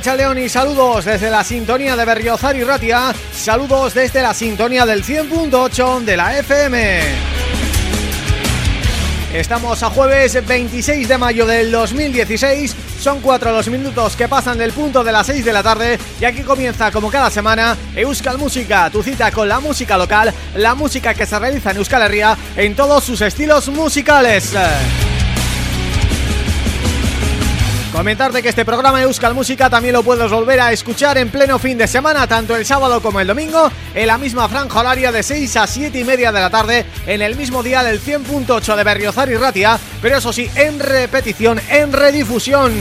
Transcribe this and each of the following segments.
Racha León y saludos desde la sintonía de Berriozar y Ratia, saludos desde la sintonía del 100.8 de la FM. Estamos a jueves 26 de mayo del 2016, son cuatro los minutos que pasan del punto de las 6 de la tarde y aquí comienza como cada semana Euskal Música, tu cita con la música local, la música que se realiza en Euskal Herria en todos sus estilos musicales. Comentarte que este programa Euskal Música también lo puedes volver a escuchar en pleno fin de semana, tanto el sábado como el domingo, en la misma franja horaria de 6 a 7 y media de la tarde, en el mismo día del 100.8 de Berriozar y Ratia, pero eso sí, en repetición, en redifusión.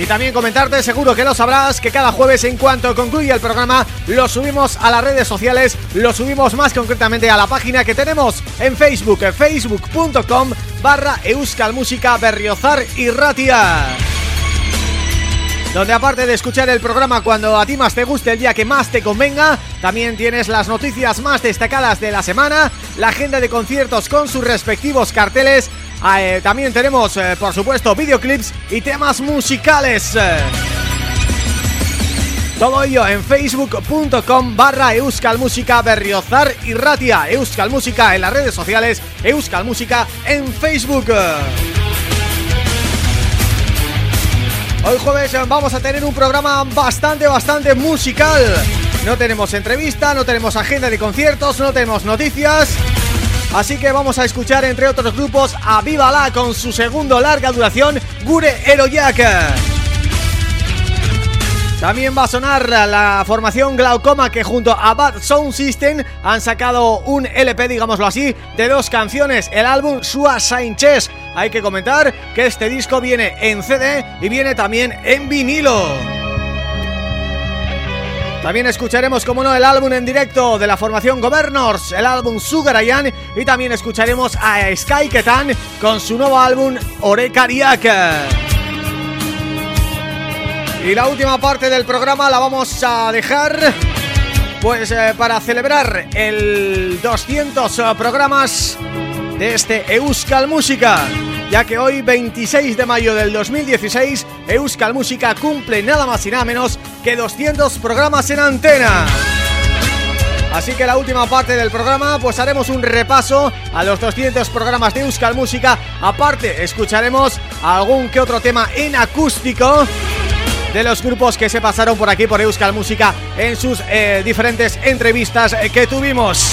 Y también comentarte, seguro que lo sabrás, que cada jueves en cuanto concluye el programa lo subimos a las redes sociales, lo subimos más concretamente a la página que tenemos en Facebook, facebook.com barra Euskal Música Berriozar y Ratia. donde aparte de escuchar el programa cuando a ti más te guste, el día que más te convenga, también tienes las noticias más destacadas de la semana, la agenda de conciertos con sus respectivos carteles, eh, también tenemos, eh, por supuesto, videoclips y temas musicales. Todo ello en facebook.com barra Euskal Música Berriozar y Ratia. Euskal Música en las redes sociales Euskal Música en Facebook. Hoy jueves vamos a tener un programa bastante, bastante musical. No tenemos entrevista, no tenemos agenda de conciertos, no tenemos noticias. Así que vamos a escuchar entre otros grupos a Viva La con su segundo larga duración Gure Eroyak también va a sonar la formación Glaucoma que junto a Bad Sound System han sacado un LP, digámoslo así, de dos canciones, el álbum Sua Sainches. Hay que comentar que este disco viene en CD y viene también en vinilo. También escucharemos, como no, el álbum en directo de la formación Governors, el álbum Sugarayan y también escucharemos a Sky Ketan con su nuevo álbum Orekariak. Y la última parte del programa la vamos a dejar pues eh, para celebrar el 200 eh, programas de este Euskal Música ya que hoy 26 de mayo del 2016 Euskal Música cumple nada más y nada menos que 200 programas en antena. Así que la última parte del programa pues haremos un repaso a los 200 programas de Euskal Música. Aparte escucharemos algún que otro tema en acústico de los grupos que se pasaron por aquí por Euskal Música en sus eh, diferentes entrevistas eh, que tuvimos.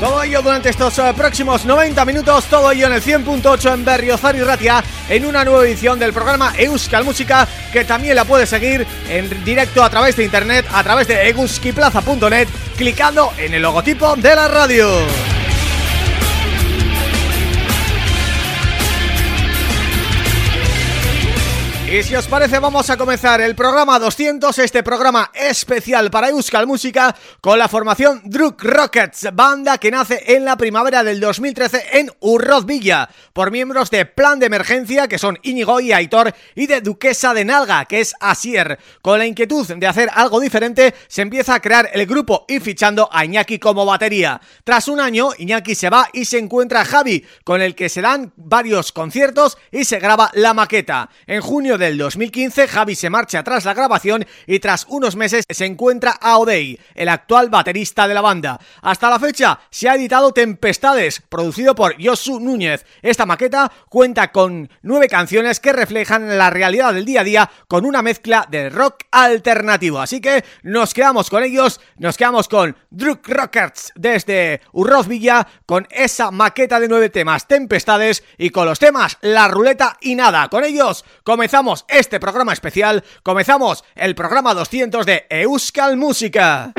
Todo ello durante estos eh, próximos 90 minutos, todo ello en el 100.8 en Berriozar y Ratia, en una nueva edición del programa Euskal Música, que también la puedes seguir en directo a través de internet, a través de euskiplaza.net, clicando en el logotipo de la radio. Y si os parece vamos a comenzar el programa 200, este programa especial para Euskal Música con la formación Druk Rockets, banda que nace en la primavera del 2013 en Urroz Villa, por miembros de Plan de Emergencia que son Íñigo y Aitor y de Duquesa de Nalga que es Asier. Con la inquietud de hacer algo diferente se empieza a crear el grupo y fichando a Iñaki como batería. Tras un año Iñaki se va y se encuentra Javi con el que se dan varios conciertos y se graba la maqueta. En junio de del 2015 Javi se marcha tras la grabación y tras unos meses se encuentra a Odey, el actual baterista de la banda. Hasta la fecha se ha editado Tempestades, producido por Yosu Núñez. Esta maqueta cuenta con nueve canciones que reflejan la realidad del día a día con una mezcla de rock alternativo. Así que nos quedamos con ellos, nos quedamos con Druk Rockers desde Urroz Villa con esa maqueta de nueve temas Tempestades y con los temas La Ruleta y Nada. Con ellos comenzamos este programa especial, comenzamos el programa 200 de Euskal Música.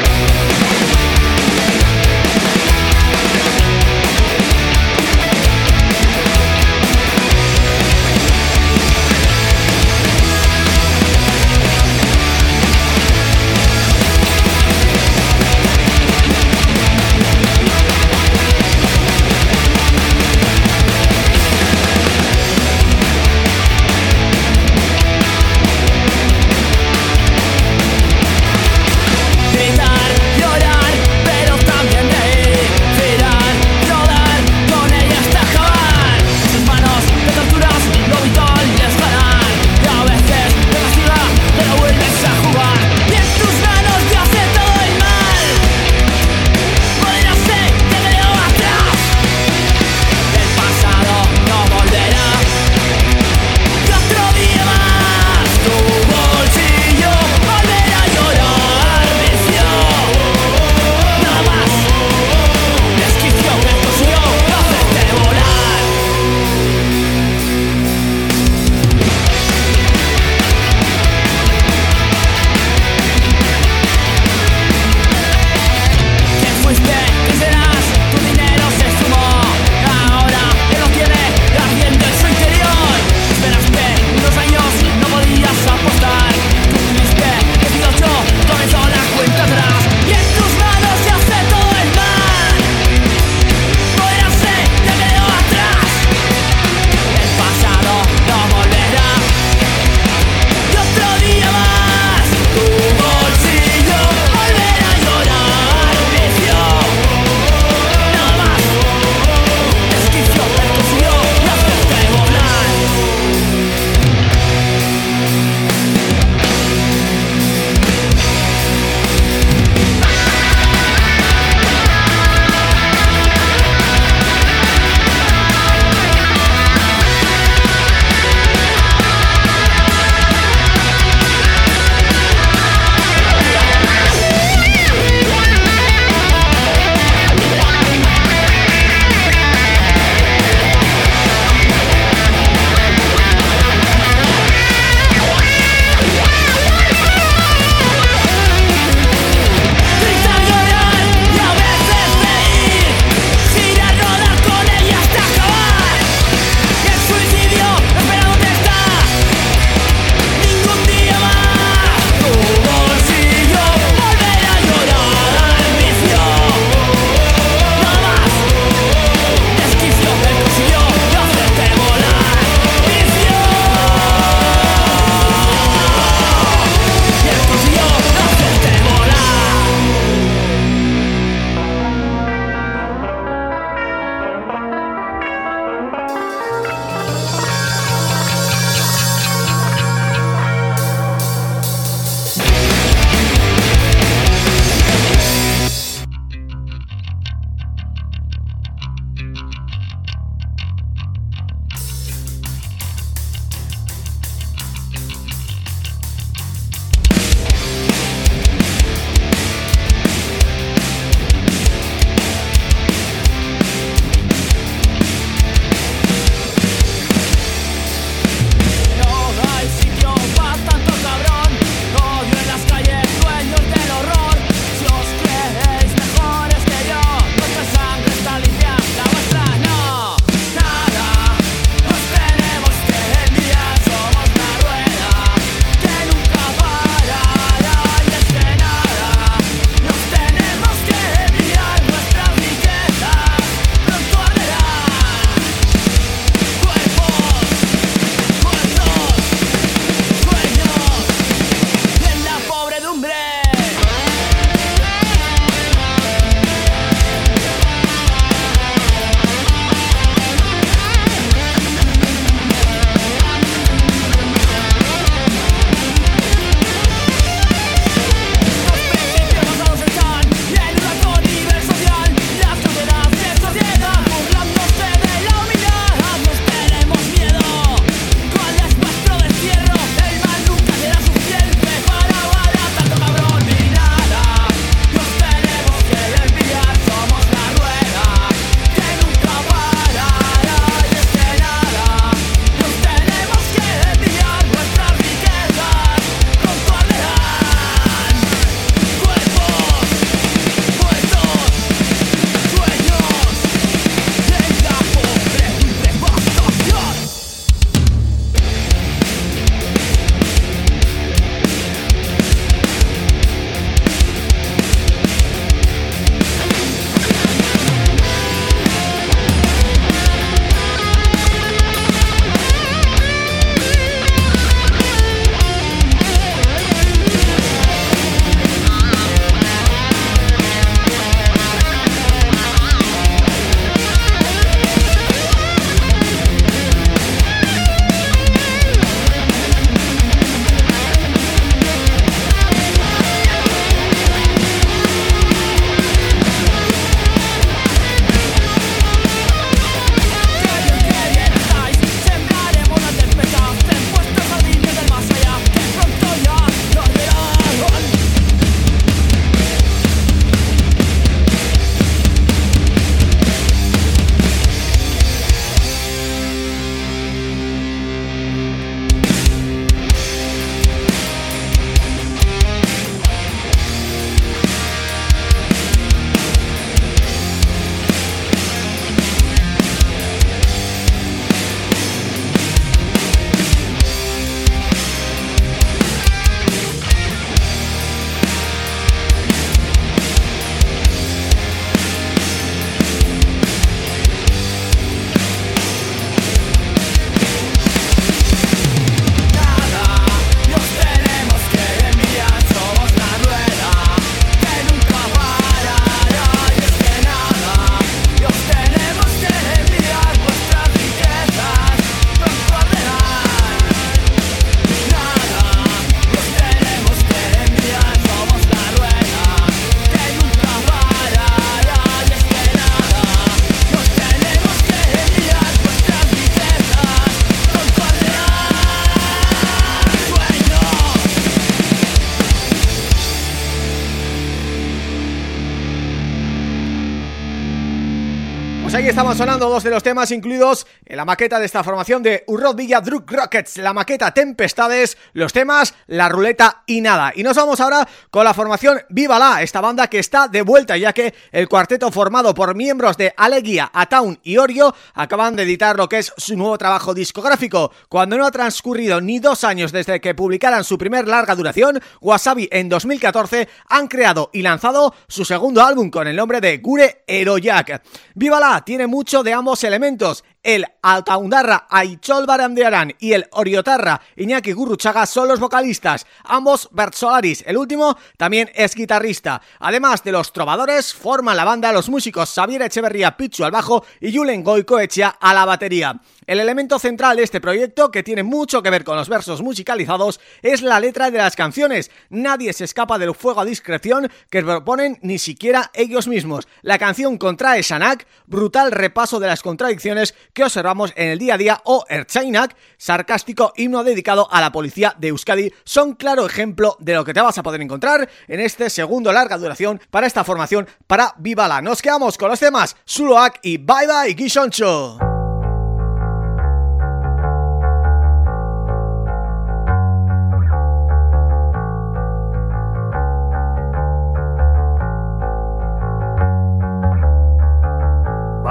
Sonando dos de los temas incluidos en la maqueta de esta formación de Urrod Villa Drug Rockets, la maqueta Tempestades, los temas La Ruleta y Nada. Y nos vamos ahora con la formación Viva La, esta banda que está de vuelta ya que el cuarteto formado por miembros de Aleguía, Ataun y Orio acaban de editar lo que es su nuevo trabajo discográfico. Cuando no ha transcurrido ni dos años desde que publicaran su primer larga duración, Wasabi en 2014 han creado y lanzado su segundo álbum con el nombre de Gure Eroyak. Viva La tiene mucho de ambos elementos el Altaundarra Aichol Barandearán y el Oriotarra Iñaki Gurruchaga son los vocalistas, ambos Bert Solaris, el último también es guitarrista. Además de los trovadores, forman la banda los músicos Xavier Echeverría Pichu al bajo y Julen Goicoechea a la batería. El elemento central de este proyecto, que tiene mucho que ver con los versos musicalizados, es la letra de las canciones. Nadie se escapa del fuego a discreción que proponen ni siquiera ellos mismos. La canción contrae Shanak, brutal repaso de las contradicciones que observamos en el día a día o Erchainak, sarcástico himno dedicado a la policía de Euskadi, son claro ejemplo de lo que te vas a poder encontrar en este segundo larga duración para esta formación para Vivala. Nos quedamos con los temas Suloak y Bye Bye Gishoncho.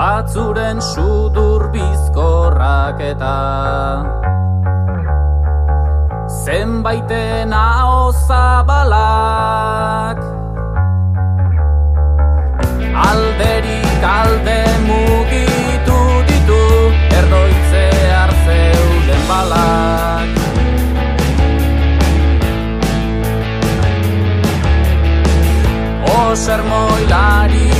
Batzuren sudur bizkorrak eta zenbaiten zabalak. Alderik alde mugitu ditu erdoitze arzeuden balak. Oser moilari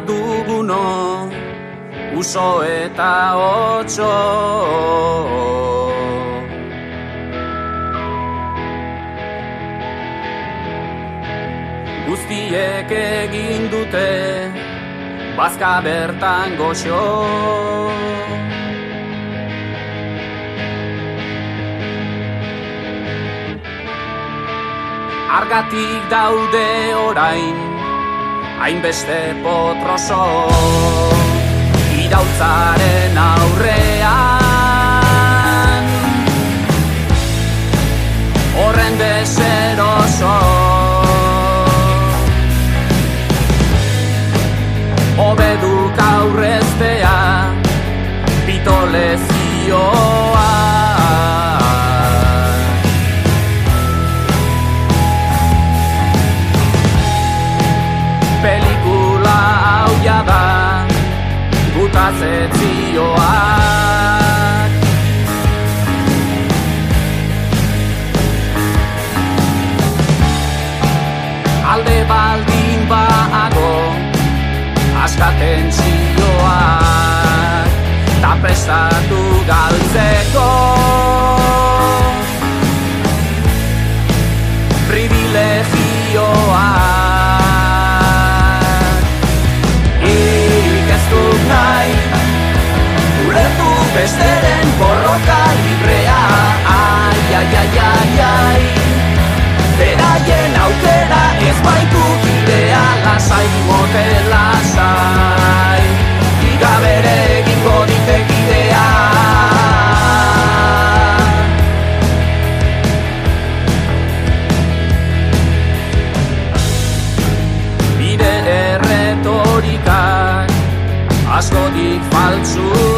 duguno Uso eta otxo Guztiek egin dute Bazka bertan goxo. Argatik daude orain Hainbeste potroso Irautzaren aurrean Horren deseroso Obeduk aurreztea Pitolezioa Gutazetzioak Alde baldin baago Askaten zioak Ta prestatu galtzeko besteren borroka librea. Ai, ai, ai, ai, ai. Beraien aukera ez baitu kidea Lasai mote lasai. Igabere egingo ditek idea Bide erretorikak askotik faltzutik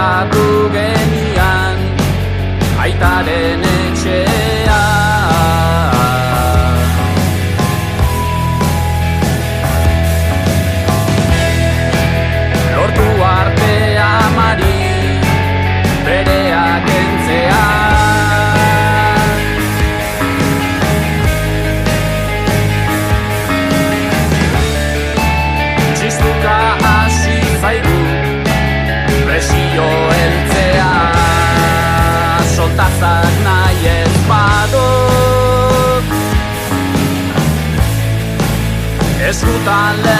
geratu genian aitaren I.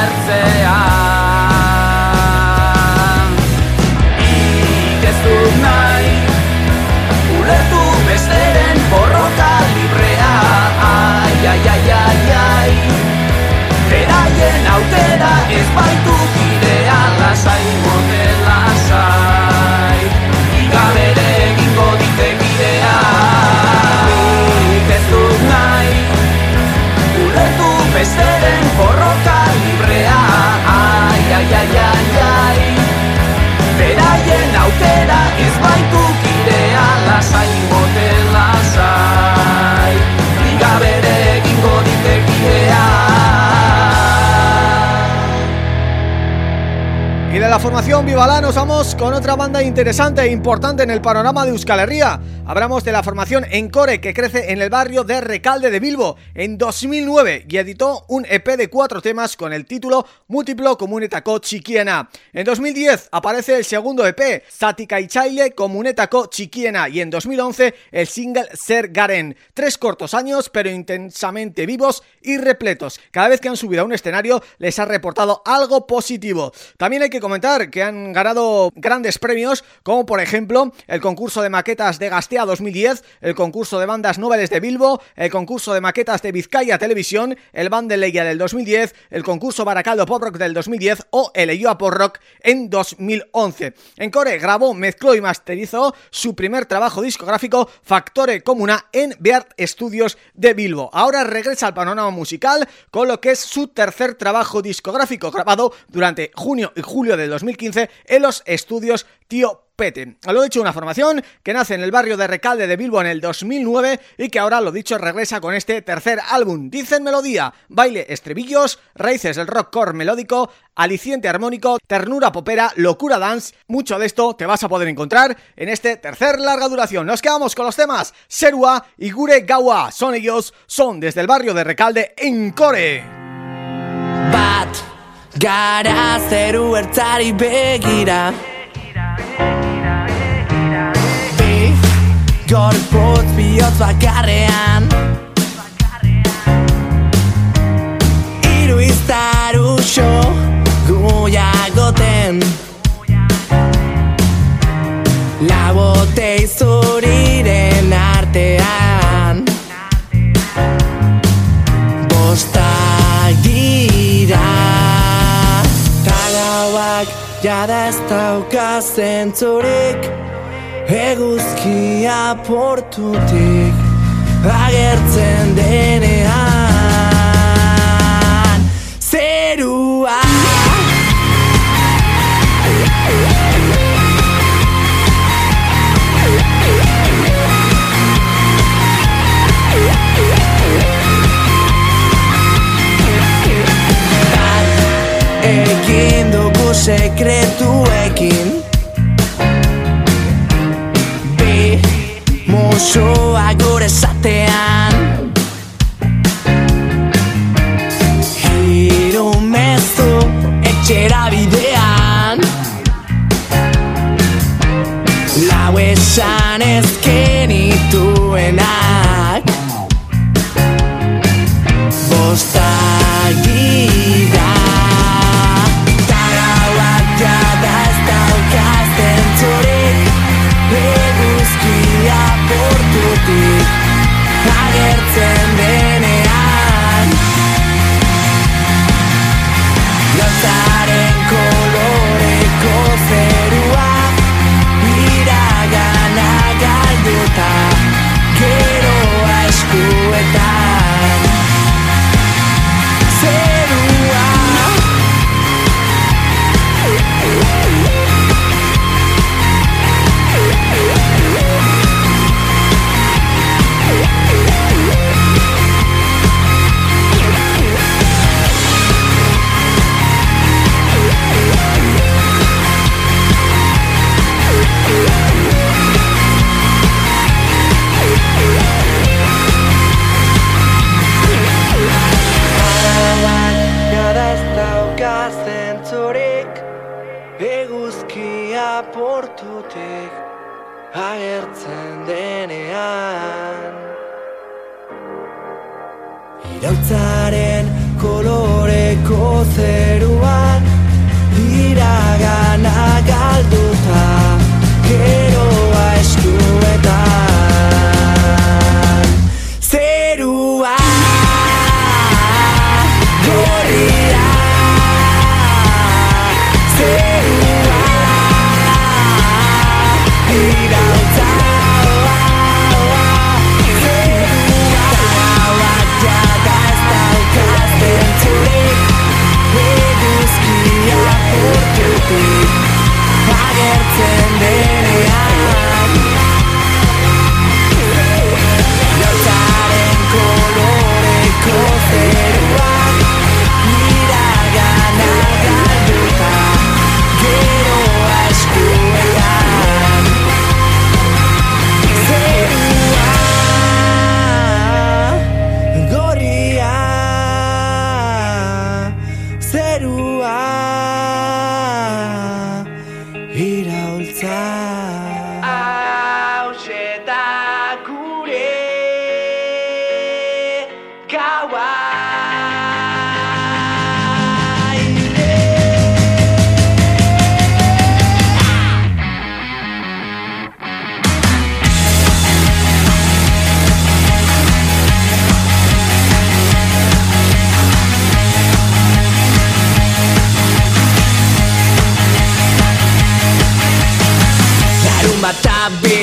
la formación Vivalá nos vamos con otra banda interesante e importante en el panorama de Euskal Herria. Hablamos de la formación Encore que crece en el barrio de Recalde de Bilbo en 2009 y editó un EP de cuatro temas con el título Múltiplo Comunetako Chiquiena. En 2010 aparece el segundo EP Zatika Itxaile Comunetako Chiquiena y en 2011 el single Ser Garen. Tres cortos años pero intensamente vivos y repletos. Cada vez que han subido a un escenario les ha reportado algo positivo. También hay que comentar que han ganado grandes premios, como por ejemplo el concurso de maquetas de Gastea 2010, el concurso de bandas noveles de Bilbo, el concurso de maquetas de Vizcaya Televisión, el Band de Leia del 2010, el concurso Baracaldo Pop Rock del 2010 o el Eyoa Pop Rock en 2011. En Core grabó, mezcló y masterizó su primer trabajo discográfico Factore Comuna en Beart Studios de Bilbo. Ahora regresa al panorama musical con lo que es su tercer trabajo discográfico grabado durante junio y julio del 2015 en los estudios Tío Pete. Lo dicho, una formación que nace en el barrio de Recalde de Bilbo en el 2009 y que ahora, lo dicho, regresa con este tercer álbum. Dicen melodía, baile, estribillos, raíces del rock core melódico, aliciente armónico, ternura popera, locura dance. Mucho de esto te vas a poder encontrar en este tercer larga duración. Nos quedamos con los temas Serua y Gure Gawa. Son ellos, son desde el barrio de Recalde en Core. Bat, gara gorputz bihotz bakarrean Iru iztaru xo guiagoten Labote izuriren artean. Bostak dira Tagauak jada ez dauka zentzurik Eguzkia portutik Agertzen denean. Zerua. Egin dugu sekretuekin musoa gure zatean Hiru mezu etxera bidean. Lau esan ezken ituenak portutik Agertzen denean. Irautzaren koloreko zeruan Iragana galduta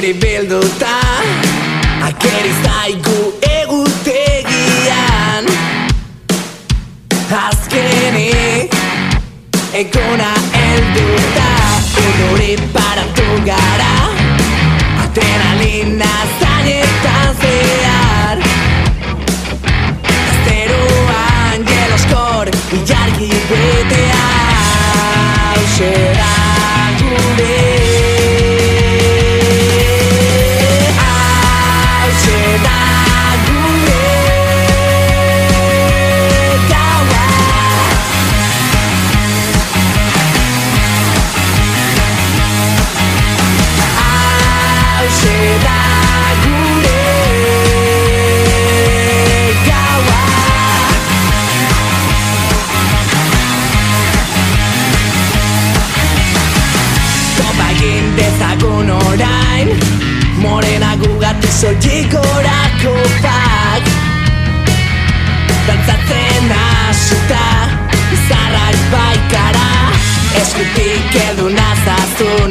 Ageri bilduta Ageri zaigu egutegian. Azkenik Egona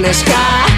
the sky.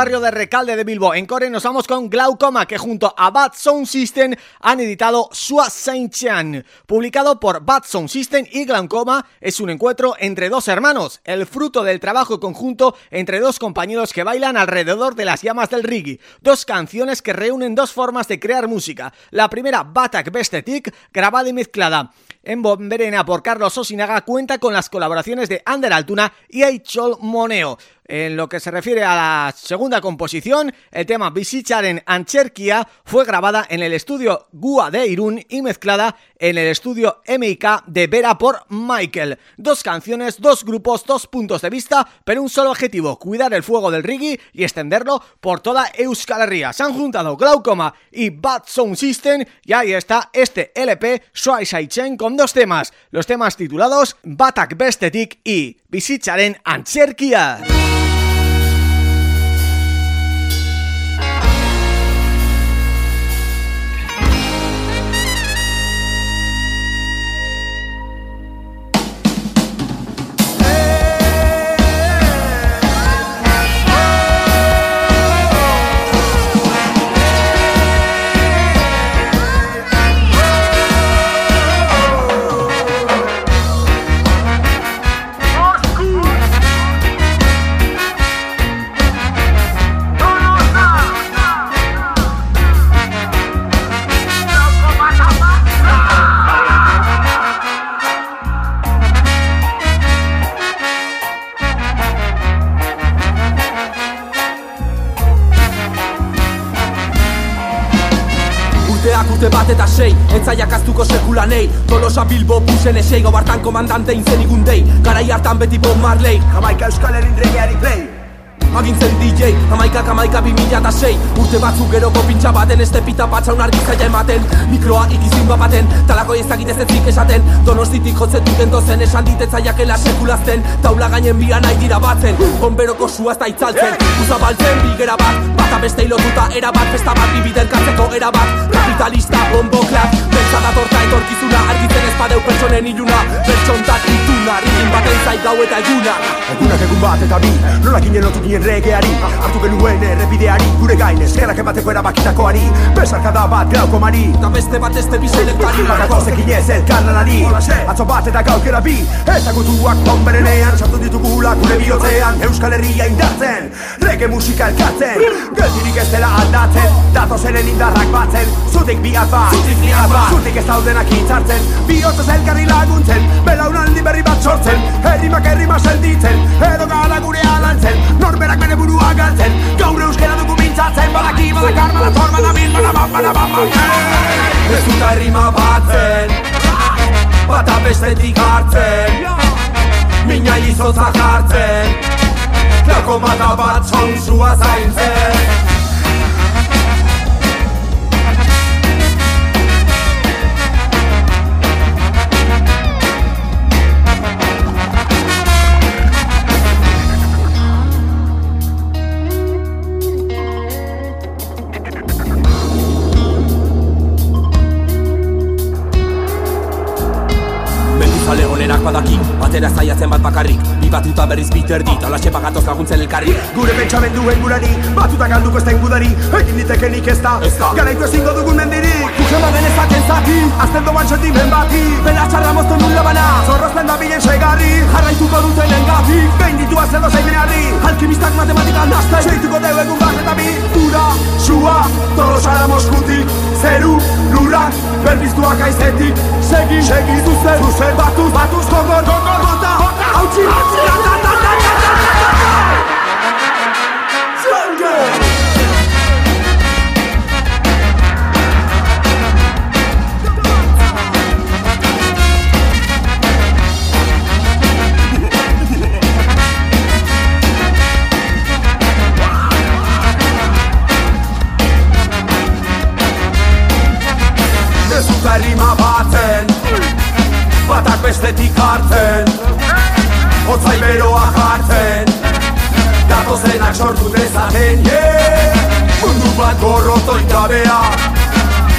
Barrio de Recalde de Bilbo en Core nos vamos con Glaucoma que junto a Bad Sound System han editado Sua Saint Chan. Publicado por Bad Sound System y Glaucoma es un encuentro entre dos hermanos, el fruto del trabajo conjunto entre dos compañeros que bailan alrededor de las llamas del reggae. Dos canciones que reúnen dos formas de crear música. La primera, Batak Bestetik, grabada y mezclada en Bomberena por Carlos Osinaga cuenta con las colaboraciones de Ander Altuna y Aichol Moneo. En lo que se refiere a la segunda composición, el tema Visicharen Ancherkia fue grabada en el estudio Gua de Irún y mezclada en el estudio MIK de Vera por Michael. Dos canciones, dos grupos, dos puntos de vista, pero un solo objetivo, cuidar el fuego del reggae y extenderlo por toda Euskal Herria. Se han juntado Glaucoma y Bad Sound System y ahí está este LP Shuai Chen con dos temas, los temas titulados Batak Bestetik y Visicharen Ancherkia. Sei Entzaiak aztuko sekulanei. Tolosa Bilbo busen esei Gau hartan komandante inzen igundei Garai hartan beti Bob Marley. Jamaika Euskal Herrin regeari play Agintzen DJ, amaikak amaika bi mila eta sei. Urte batzuk geroko pintxa baten Este pita patxa un argizaia ematen. Mikroa ikizin bapaten Talako ezagit ez esaten. Donostitik jotzen duten dozen Esan ditetzaiakela sekulazten. Taula gainen bian nahi dira batzen Bomberoko sua ez da itzaltzen. Uza baltzen bigera bat Bata beste hilotuta era bat Festa bat bibiden katzeko era bat Kapitalista bombo klap Bentsa datorta etorkizuna Argitzen ez badeu pertsonen iluna. Pertsontan ituna Rigin baten zai gau eta eguna Egunak egun bat eta bi Nola ginen lotu ginen regeari Artu genuen errepideari Gure gain eskerak emateko erabakitakoari Besarkada bat glauko mari Eta beste bat ez tebi selektari Bakako zekin ez elkarlanari Atzo bat eta gaukera bi Ezagutuak bomberenean Sartu ditugula gure bihotzean. Euskal Herria indartzen Rege musika elkartzen. Geldirik ez dela aldatzen Dato zeren indarrak batzen. Zutik bi bat Zutik bi bat Zutik ez daudenak hitzartzen. Bihotzez elkarri laguntzen Belaunaldi berri bat sortzen. Herrimak herrima selditzen Edo gara gure alantzen berak bere burua galtzen Gaur euskera dugu mintzatzen Badaki, badak arma, da torma, da min, bada bat, bada Ez dut arrima batzen Bata bestetik hartzen Mina izotza jartzen Lako mata bat zonzua zaintzen dit, alaxe pagatoz laguntzen elkarri. Gure pentsamenduen gurari, batuta galduko ez gudari Egin ditekenik ez da, Ez da. garaitu ezingo dugun mendirik Kujema genezaken zati, Azten doan sentimen bati, bela txarra mozten nun labana zorrozten da bilen segarri Jarraituko duten engatik, Behin ditu azendo zeimenarri, alkimistak matematika nazten seituko deu egun bat eta bi Ura, sua, tolosara moskutik, zeru, lurak, berbiztuak aizetik. Segi, segi, zuzen, zuzen, batuz, batuz, gogor, gogor, bota, bota, hautsi, hautsi, Batak bestetik hartzen Otzai beroa jartzen. Datozenak sortu dezaten yeah! Mundu bat gorrotoin gabea.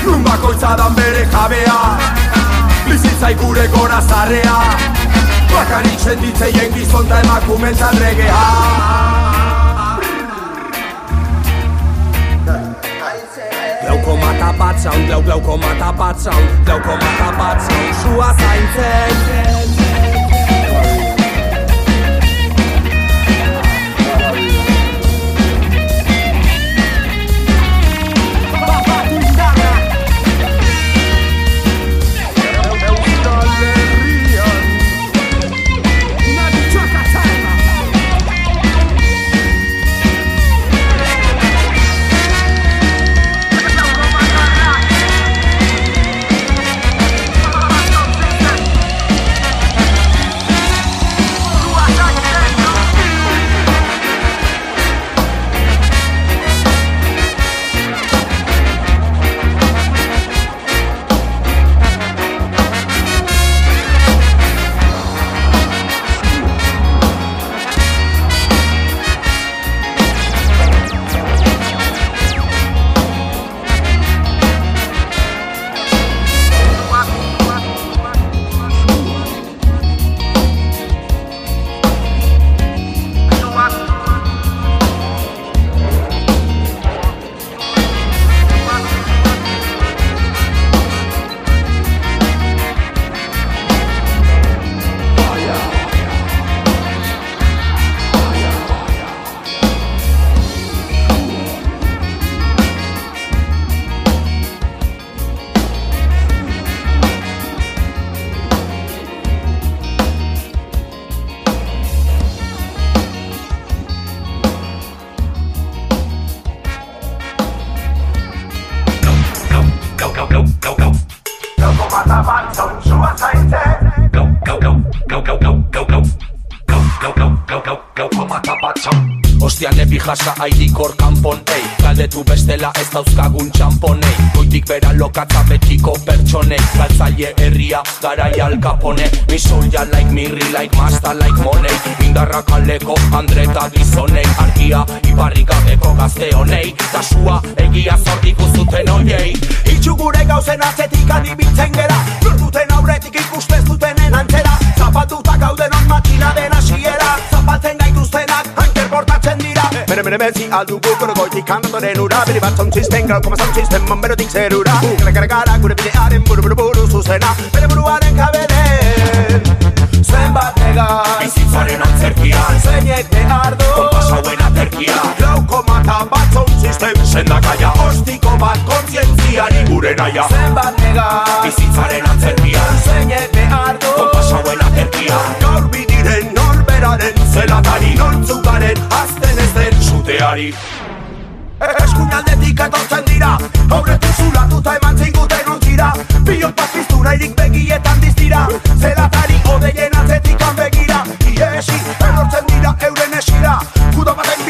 Nun bakoitza dan bere jabea. Bizitzai gure gora zarrea. Bakarik senditzeien gizon da emakumentzat regea koma tapatzan, glau glau koma tapatzan, glau koma tapatzan, sua. Zaintzen. Goitik aldu gukoro goitik kanatoren ura Bili bat zontzisten gau koma zontzisten manberotik zer ura Gara gara gara gure bidearen buru buru buru zuzena Bere buruaren jabeden Zuen bat ega Bizitzaren antzerkia Zeinek behar du Kompasa huen aterkia Glauko mata bat zontzisten Sendakaia Ostiko bat kontzientziari gure naia Zuen bat ega Bizitzaren antzerkia Zeinek behar du Kompasa huen aterkia Gaur bidiren norberaren Zelatari nortzukaren den zuteari Eskuinaldetik etortzen dira Aurretu zulatuta eman zinguten ontzira Biot bat piztu nahirik begietan diztira Zelatari odeien atzetikan begira. Iesi, erortzen dira euren esira Kudo baten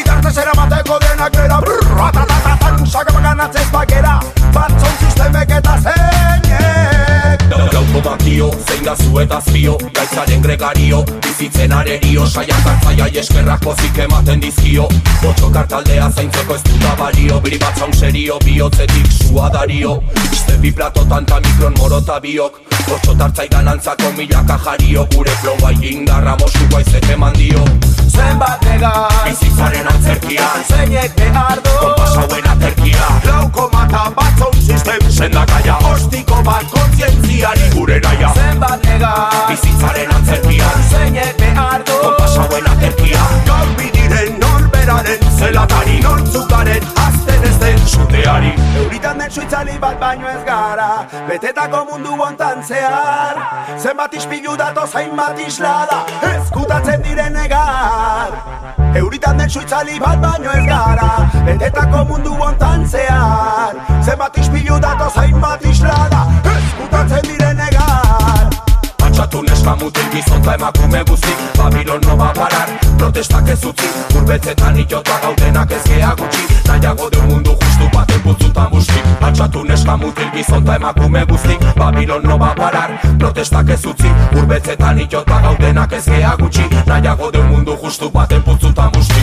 da zuetaz bio Gaitzaren gregario, bizitzen arerio Saiak hartzaia eskerrak pozik ematen dizkio. Botxo kartaldea zaintzeko ez duta balio Biri bat zaun serio, bihotzetik sua dario. Bi platotan ta mikron morota biok Botxo tartzaidan antzako milaka jario. Gure flowa indarra mosuko aizek eman dio. Zenbat negar Bizitzaren antzerkian, Zeinek behar du. konpas hauen aterkia Lauko mata batzon sistem Sendakaia, Ostiko bat kontzientziari. Gure naia Zenbat negar Bizitzaren antzerkian, Zeinek behar du konpas hauen aterkia Gaur bidiren norberaren Zelatari, Nortzuk garen azten ez den zuteari Euritan den suitzali bat baino ez gara Betetako mundu hontan zehar. Zenbat ispilu dato zain bat islada Ezkutatzen diren egar Euritan den suitzali bat baino ez gara Betetako mundu hontan zehar. Zenbat ispilu dato zain bat islada Ezkutatzen diren Patxatu neska mutil gizonta emakume guztik Babilon no va parar, protestak ez utzi. Urbetzetan itota gaudenak ez gea gutxi. Nahiago de un mundu justu baten putzuta muski Patxatu neska mutil gizonta emakume guztik Babilon no va parar, protestak ez utzi. Urbetzetan itota gaudenak ez gea gutxi. Nahiago de un mundu justu baten putzuta muski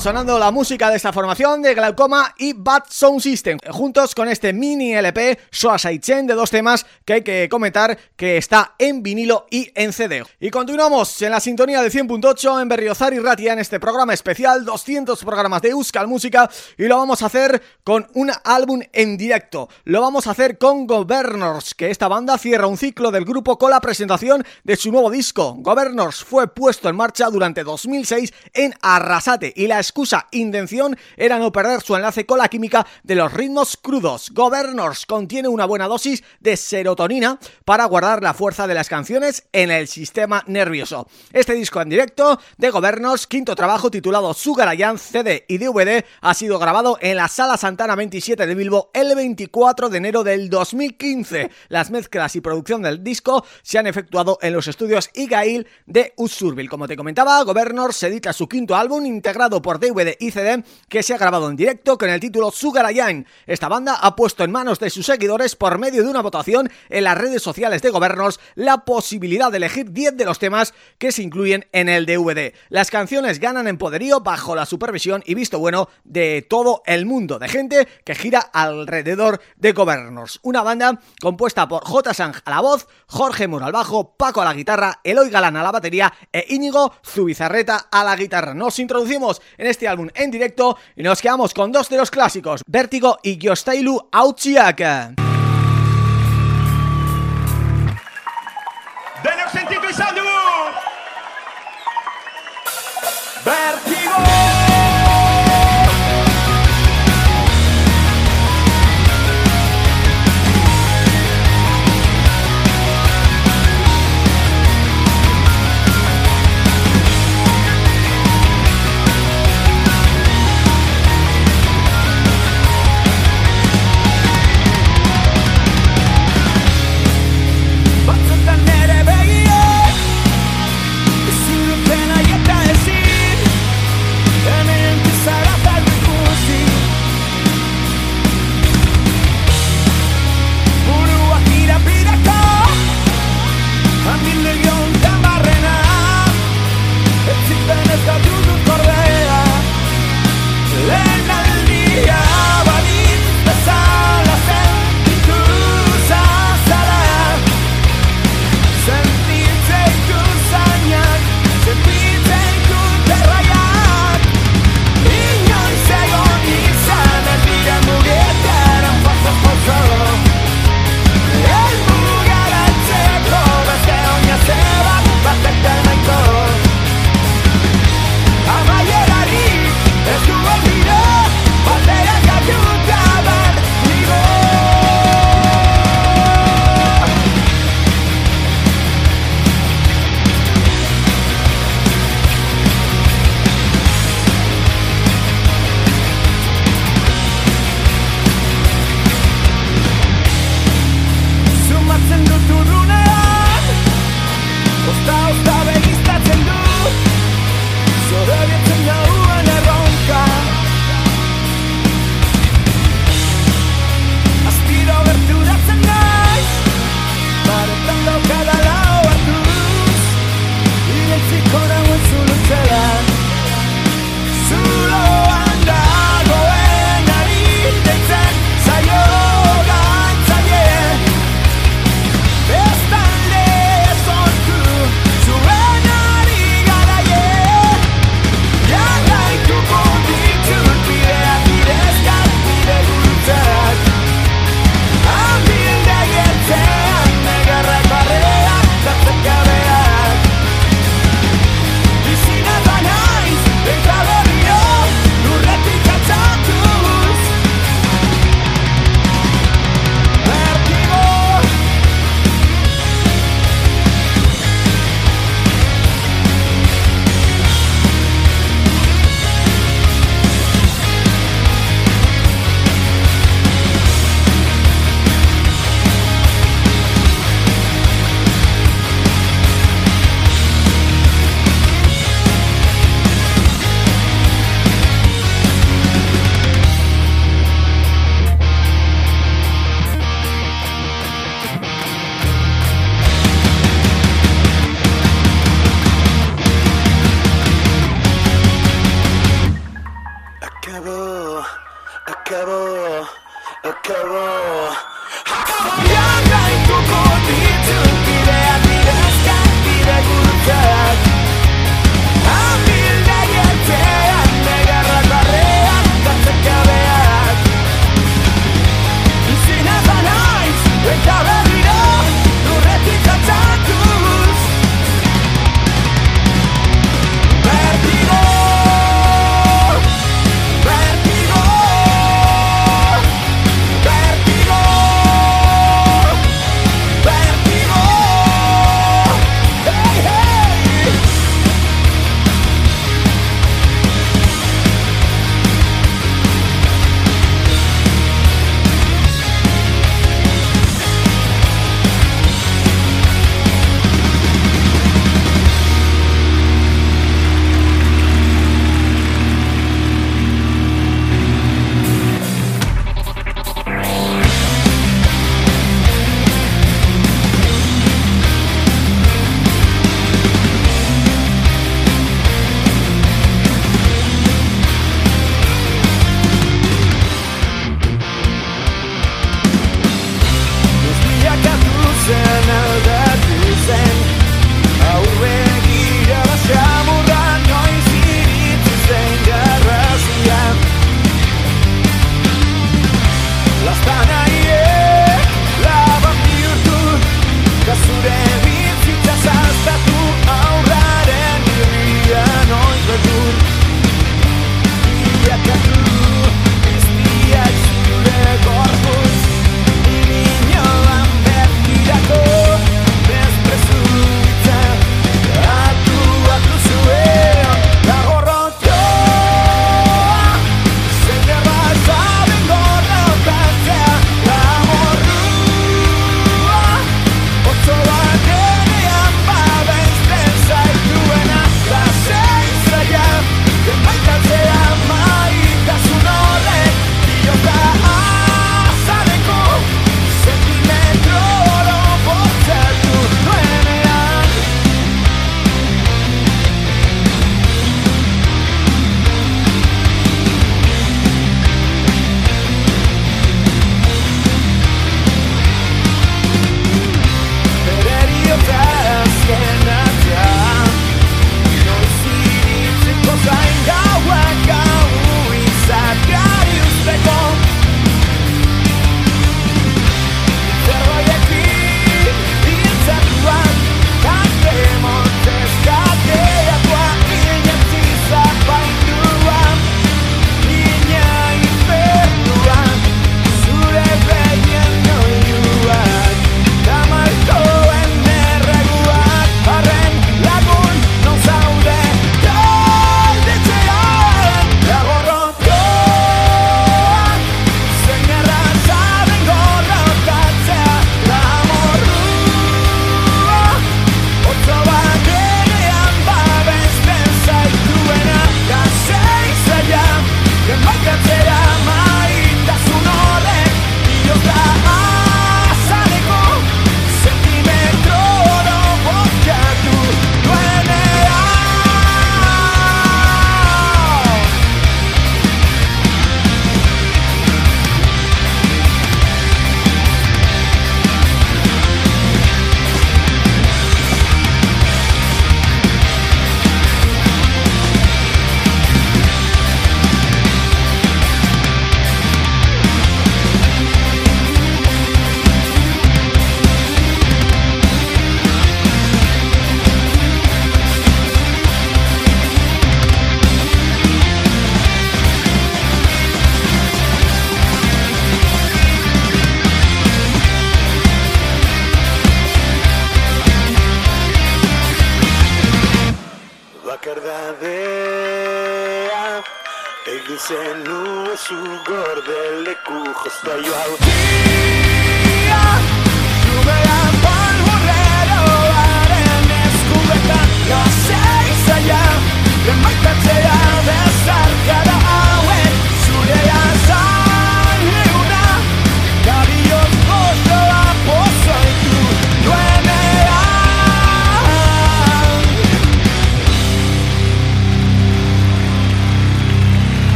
sonando la música de esta formación de Glaucoma y Bad Sound System, juntos con este mini LP Soasai Chen de dos temas que hay que comentar que está en vinilo y en CD. Y continuamos en la sintonía de 100.8 en Berriozar y Ratia en este programa especial, 200 programas de Euskal Música y lo vamos a hacer con un álbum en directo. Lo vamos a hacer con Governors, que esta banda cierra un ciclo del grupo con la presentación de su nuevo disco. Governors fue puesto en marcha durante 2006 en Arrasate y la excusa intención era no perder su enlace con la química de los ritmos crudos. Governors contiene una buena dosis de serotonina para guardar la fuerza de las canciones en el sistema nervioso. Este disco en directo de Governors, quinto trabajo titulado Sugarayan CD y DVD, ha sido grabado en la Sala Santana 27 de Bilbo el 24 de enero del 2015. Las mezclas y producción del disco se han efectuado en los estudios Igail de Usurbil. Como te comentaba, Governors edita su quinto álbum integrado por DVD y CD que se ha grabado en directo con el título Sugarayan. Esta banda ha puesto en manos de sus seguidores por medio de una votación en las redes sociales de Gobernos la posibilidad de elegir 10 de los temas que se incluyen en el DVD. Las canciones ganan en poderío bajo la supervisión y visto bueno de todo el mundo, de gente que gira alrededor de Governors. Una banda compuesta por J. Sang a la voz, Jorge Muro al bajo, Paco a la guitarra, Eloy Galán a la batería e Íñigo Zubizarreta a la guitarra. Nos introducimos en este álbum en directo y nos quedamos con dos de los clásicos, Vértigo y Giostailu Auchiak.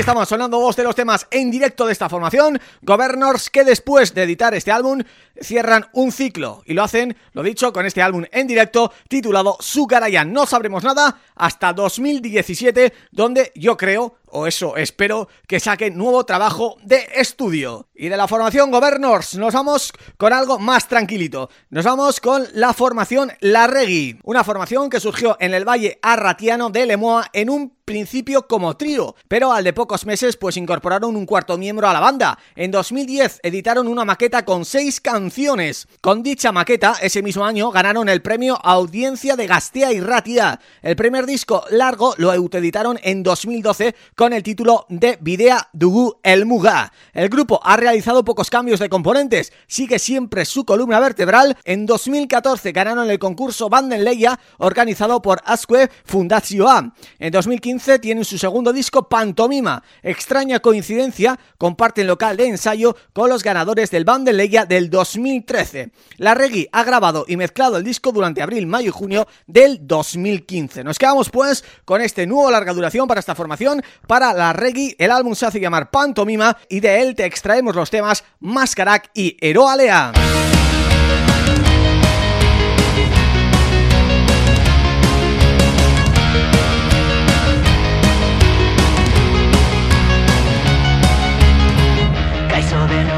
Estamos sonando dos de los temas en directo de esta formación. Governors que después de editar este álbum cierran un ciclo. Y lo hacen, lo dicho, con este álbum en directo titulado Sukarayan No sabremos nada hasta 2017 donde yo creo o eso espero, que saquen nuevo trabajo de estudio. Y de la formación Governors nos vamos con algo más tranquilito. Nos vamos con la formación La Regui, una formación que surgió en el Valle Arratiano de Lemoa en un principio como trío, pero al de pocos meses pues incorporaron un cuarto miembro a la banda. En 2010 editaron una maqueta con seis canciones. Con dicha maqueta, ese mismo año ganaron el premio Audiencia de Gastea y Ratia. El primer disco largo lo autoeditaron en 2012 con el título de Videa Dugu El Muga. El grupo ha realizado pocos cambios de componentes, sigue siempre su columna vertebral. En 2014 ganaron el concurso Bandenleia organizado por Asque Fundacio A. En 2015 tienen su segundo disco Pantomima. Extraña coincidencia, comparten local de ensayo con los ganadores del Bandenleia del 2013. La Reggae ha grabado y mezclado el disco durante abril, mayo y junio del 2015. Nos quedamos pues con este nuevo larga duración para esta formación, la reggae, el álbum se hace llamar Pantomima y de él te extraemos los temas Mascarac y Eroalea. Kaixo den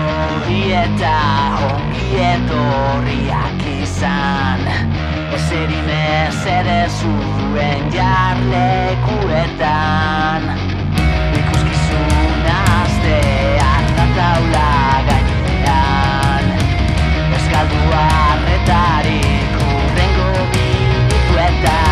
taula gainean. Ez galdu arretarik urrengo minutuetan.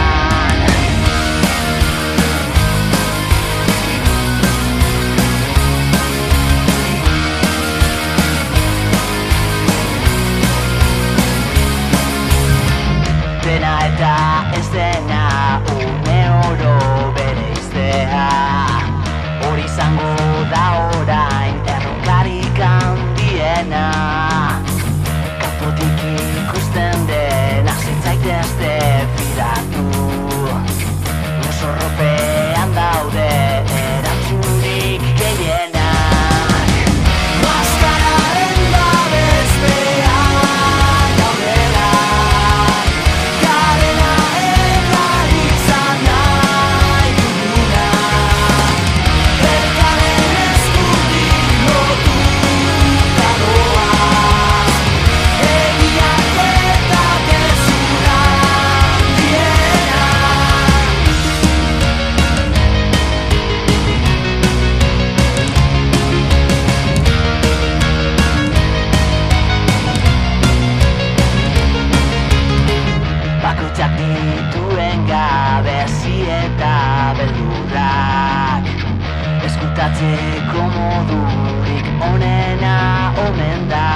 Eta ez dena une oro bere iztea and I.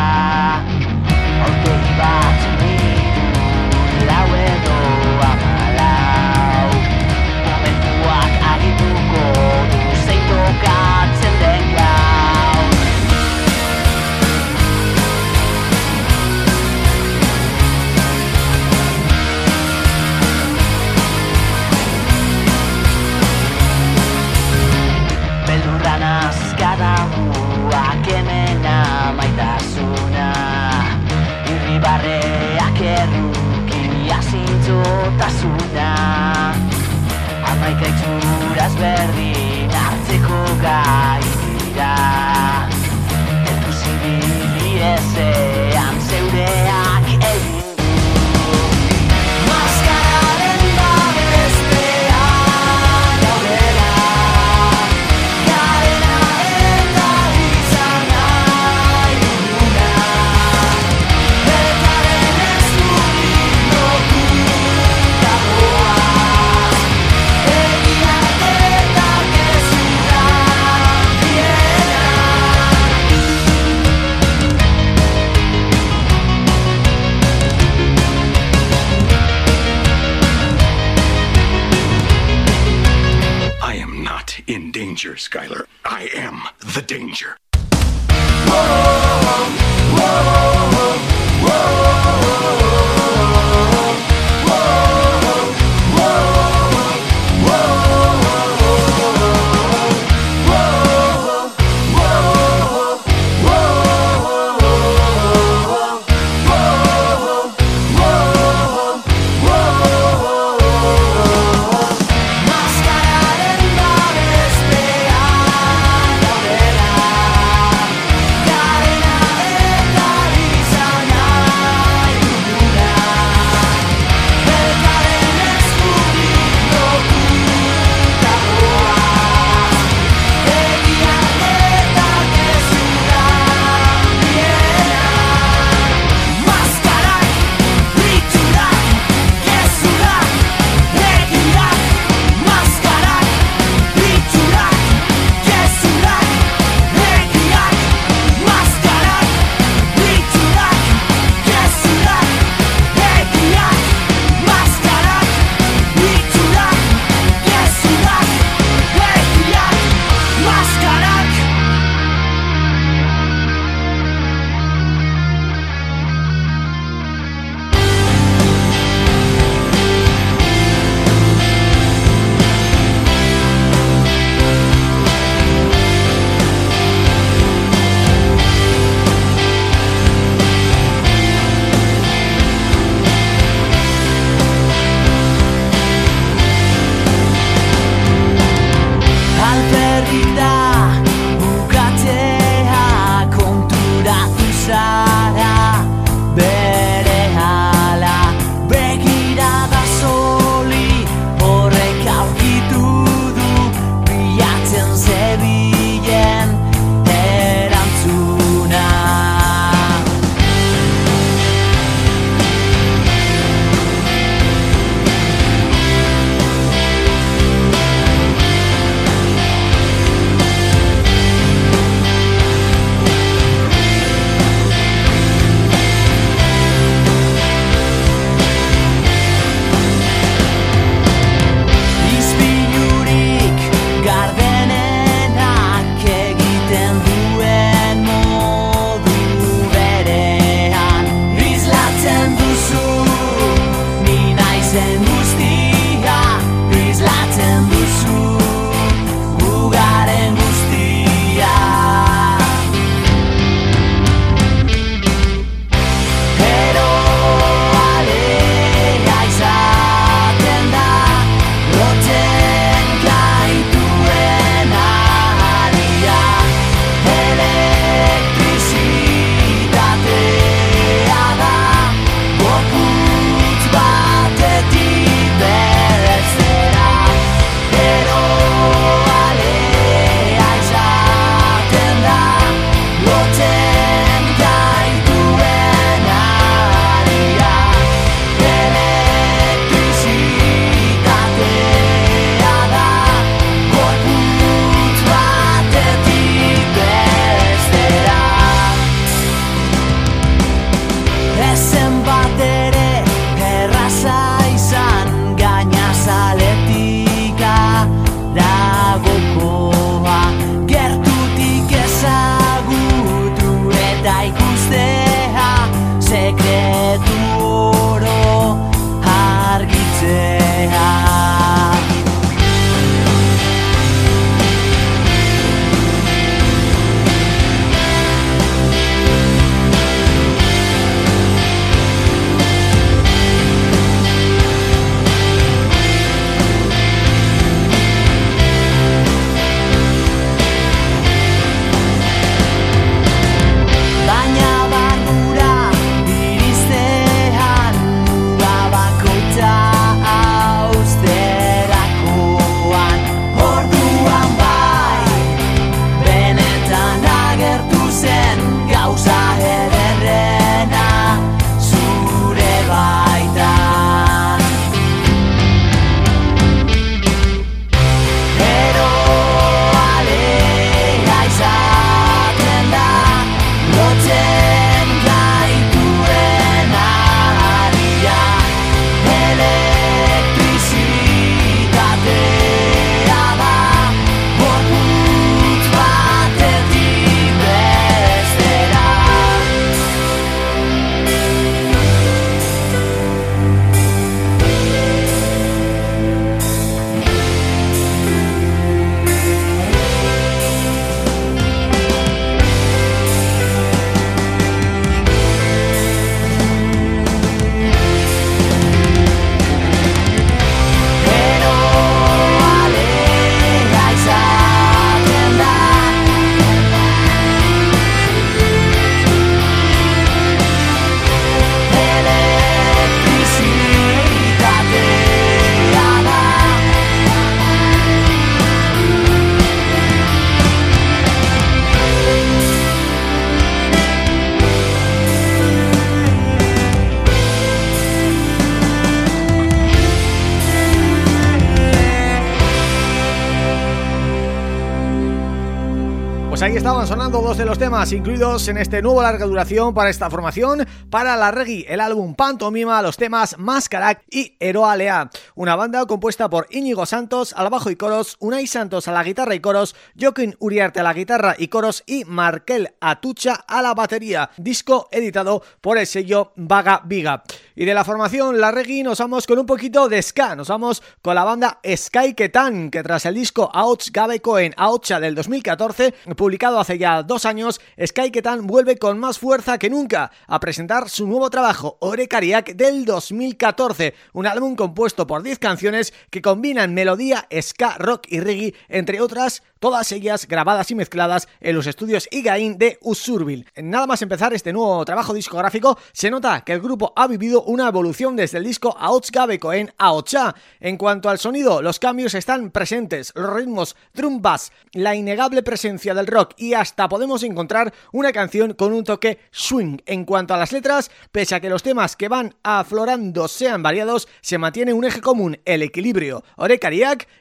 incluidos en este nuevo larga duración para esta formación, para la Reggae, el álbum Pantomima, los temas Mascarac y Eroalea, una banda compuesta por Íñigo Santos al bajo y coros, Unai Santos a la guitarra y coros, Joaquín Uriarte a la guitarra y coros y Markel Atucha a la batería, disco editado por el sello Vaga Viga. Y de la formación La Reggae nos vamos con un poquito de ska, nos vamos con la banda Sky Ketan, que tras el disco Ouch Gabe Cohen Oucha del 2014, publicado hace ya dos años, Sky Ketan vuelve con más fuerza que nunca a presentar su nuevo trabajo, Ore Kariak del 2014, un álbum compuesto por 10 canciones que combinan melodía, ska, rock y reggae, entre otras todas ellas grabadas y mezcladas en los estudios Igain de Usurbil. Nada más empezar este nuevo trabajo discográfico, se nota que el grupo ha vivido una evolución desde el disco Gabe Cohen a Ocha. En cuanto al sonido, los cambios están presentes, los ritmos, drum bass, la innegable presencia del rock y hasta podemos encontrar una canción con un toque swing. En cuanto a las letras, pese a que los temas que van aflorando sean variados, se mantiene un eje común, el equilibrio. Ore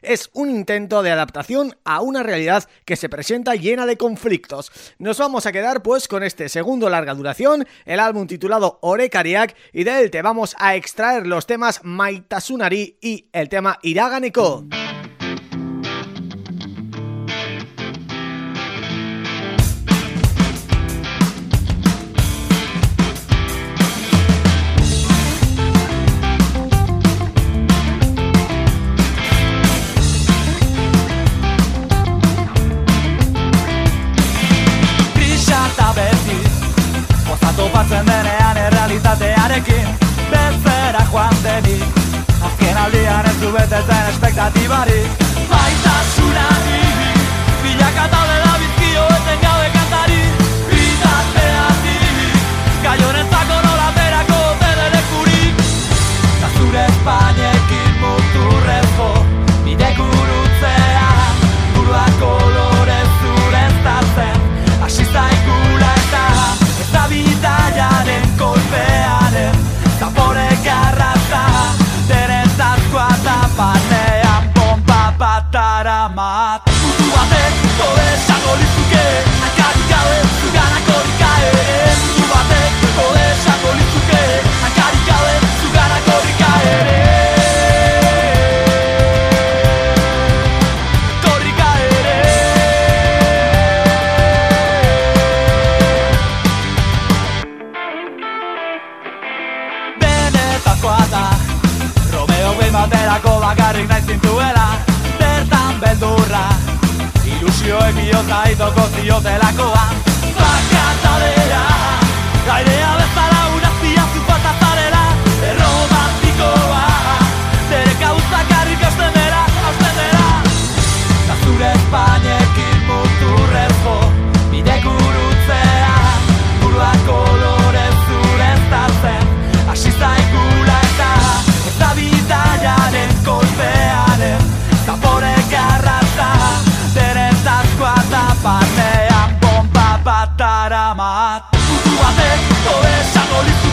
es un intento de adaptación a una realidad que se presenta llena de conflictos. Nos vamos a quedar pues con este segundo larga duración, el álbum titulado Ore y de él te vamos a extraer los temas Maitasunari y el tema Iraganeko. Espektatibarik. Baita zunari bat. Mutu batek Tore esango lizuke Akari gabe Zuganako rikae Mutu batek Tore esango lizuke Akari gabe Zuganako rikae Benetakoa da Romeo behin baterako bakarrik nahi zintuela. Ilusioek bihotza itoko ziotelakoa Bakatadera Gairea Chamonix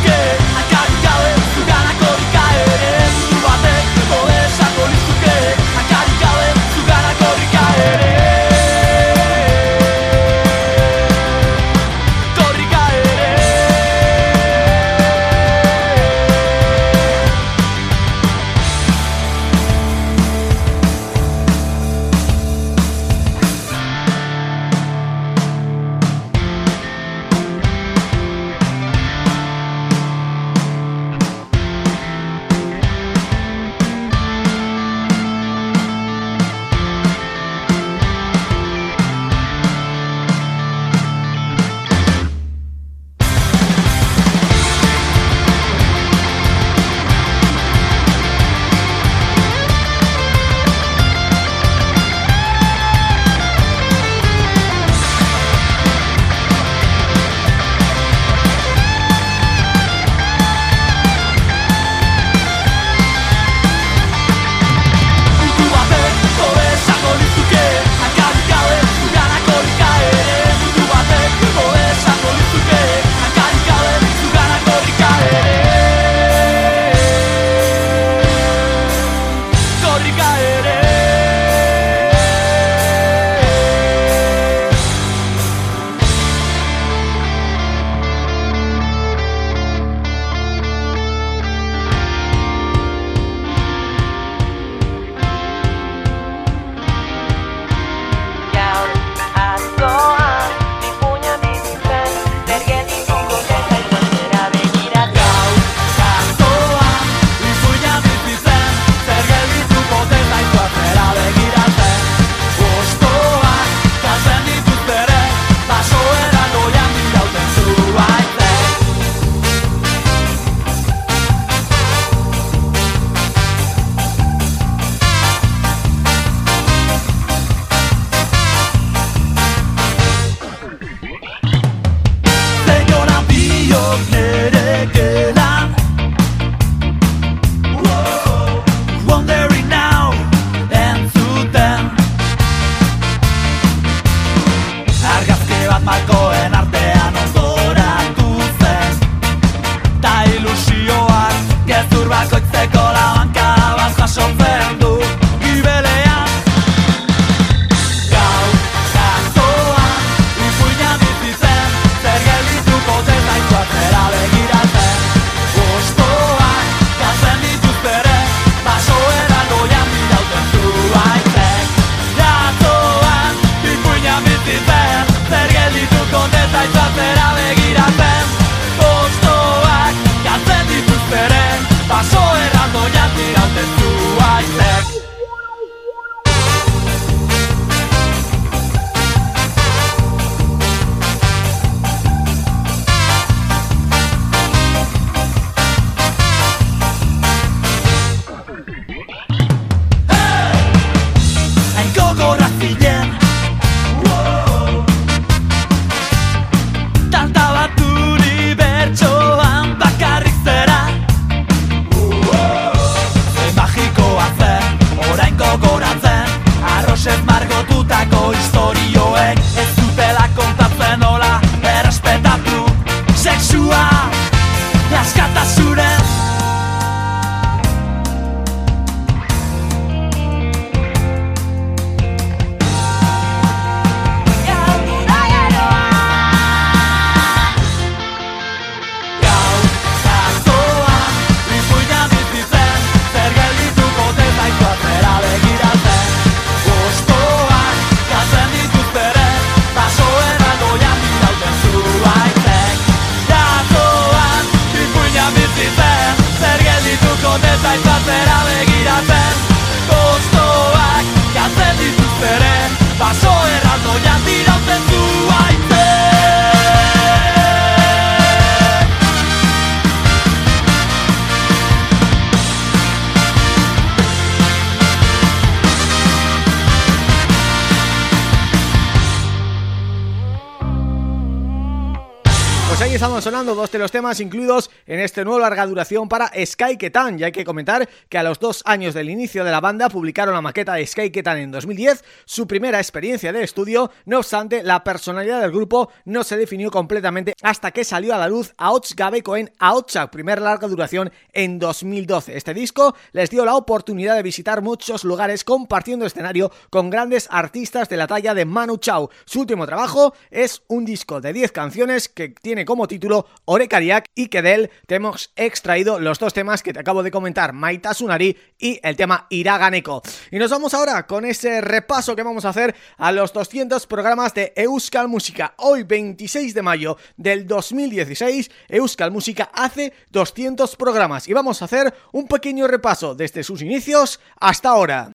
temas incluidos en este nuevo larga duración para Sky Ketan y hay que comentar que a los dos años del inicio de la banda publicaron la maqueta de Sky Ketan en 2010, su primera experiencia de estudio, no obstante la personalidad del grupo no se definió completamente hasta que salió a la luz Aots Gabeko en Aotsak, primer larga duración en 2012. Este disco les dio la oportunidad de visitar muchos lugares compartiendo escenario con grandes artistas de la talla de Manu Chao. Su último trabajo es un disco de 10 canciones que tiene como título Orekariak y que de él te hemos extraído los dos temas que te acabo de comentar, Maita Sunari y el tema Iraganeko. Y nos vamos ahora con ese repaso que vamos a hacer a los 200 programas de Euskal Música. Hoy 26 de mayo del 2016, Euskal Música hace 200 programas y vamos a hacer un pequeño repaso desde sus inicios hasta ahora.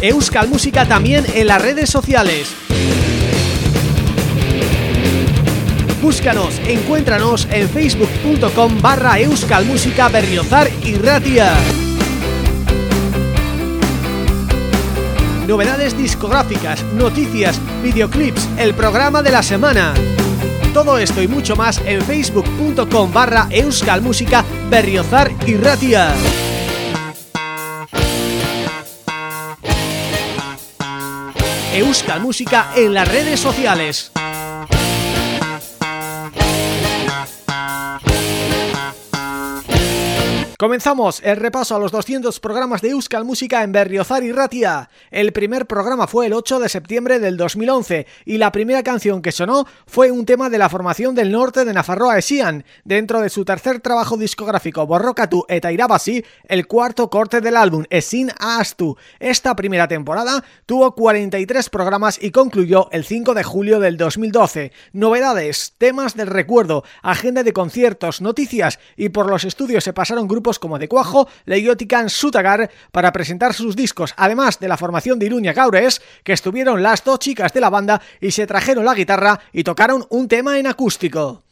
Euskal Música también en las redes sociales Búscanos, encuéntranos en facebook.com barra euskalmusica berriozar y ratia. Novedades discográficas, noticias, videoclips, el programa de la semana. Todo esto y mucho más en facebook.com barra euskalmusica berriozar y ratia. Euskal Música en las redes sociales. Comenzamos el repaso a los 200 programas de Euskal Música en Berriozar y Ratia. El primer programa fue el 8 de septiembre del 2011 y la primera canción que sonó fue un tema de la formación del norte de Nafarroa Esian, dentro de su tercer trabajo discográfico Borrokatu eta Irabasi, el cuarto corte del álbum Esin Astu. Esta primera temporada tuvo 43 programas y concluyó el 5 de julio del 2012. Novedades, temas del recuerdo, agenda de conciertos, noticias y por los estudios se pasaron grupos como De Cuajo, Leiotican, Sutagar para presentar sus discos, además de la formación de Iruña Gaures, que estuvieron las dos chicas de la banda y se trajeron la guitarra y tocaron un tema en acústico.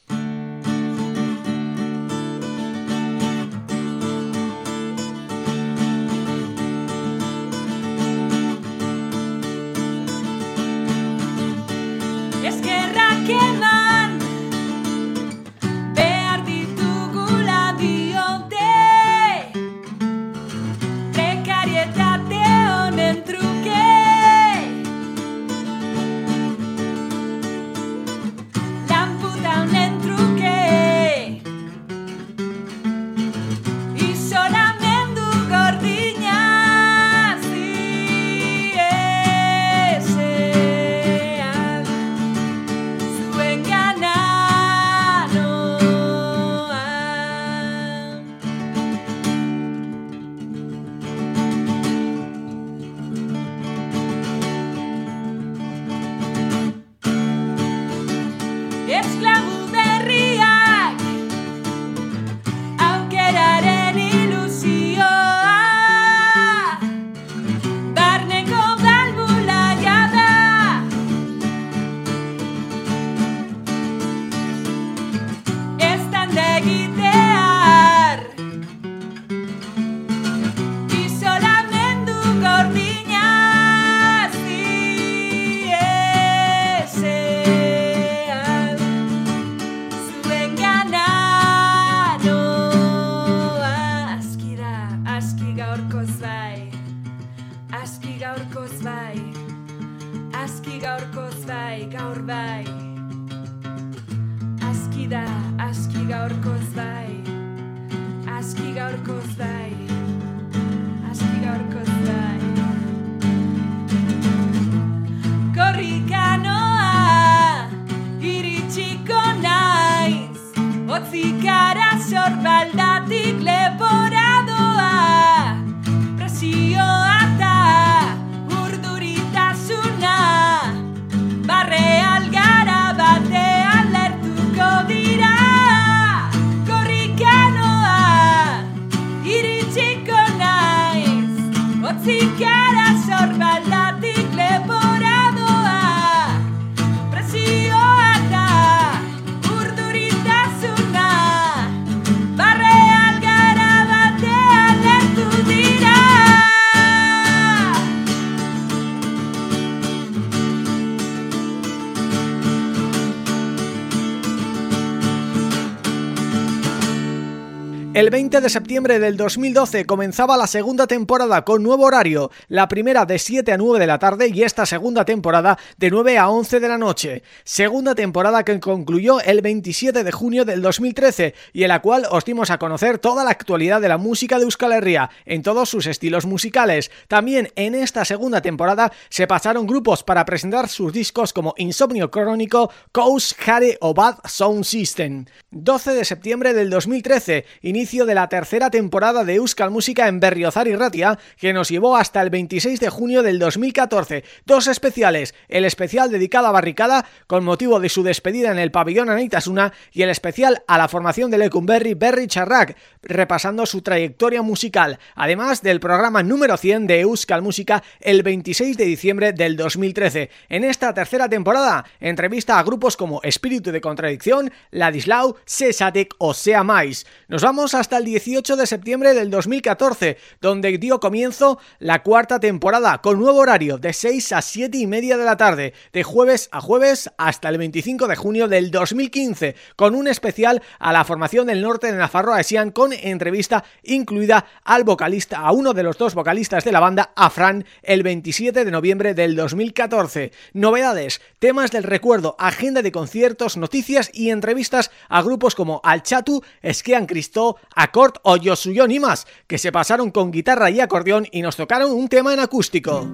El 20 de septiembre del 2012 comenzaba la segunda temporada con nuevo horario, la primera de 7 a 9 de la tarde y esta segunda temporada de 9 a 11 de la noche. Segunda temporada que concluyó el 27 de junio del 2013 y en la cual os dimos a conocer toda la actualidad de la música de Euskal Herria en todos sus estilos musicales. También en esta segunda temporada se pasaron grupos para presentar sus discos como Insomnio Crónico, Coast, Hare o Bad Sound System. 12 de septiembre del 2013, de la tercera temporada de Euskal Música en Berriozar y Ratia, que nos llevó hasta el 26 de junio del 2014. Dos especiales, el especial dedicado a Barricada, con motivo de su despedida en el pabellón Anaitasuna, y el especial a la formación de Lecumberri Berry Charrak, repasando su trayectoria musical, además del programa número 100 de Euskal Música el 26 de diciembre del 2013. En esta tercera temporada, entrevista a grupos como Espíritu de Contradicción, Ladislau, Sesatek o Sea Mais. Nos vamos hasta el 18 de septiembre del 2014, donde dio comienzo la cuarta temporada con nuevo horario de 6 a 7 y media de la tarde, de jueves a jueves hasta el 25 de junio del 2015, con un especial a la formación del norte de Nafarroa Esian con entrevista incluida al vocalista, a uno de los dos vocalistas de la banda, a Fran, el 27 de noviembre del 2014. Novedades, temas del recuerdo, agenda de conciertos, noticias y entrevistas a grupos como Alchatu, Esquean Cristó, Accord o Yosuyo Nimas, que se pasaron con guitarra y acordeón y nos tocaron un tema en acústico.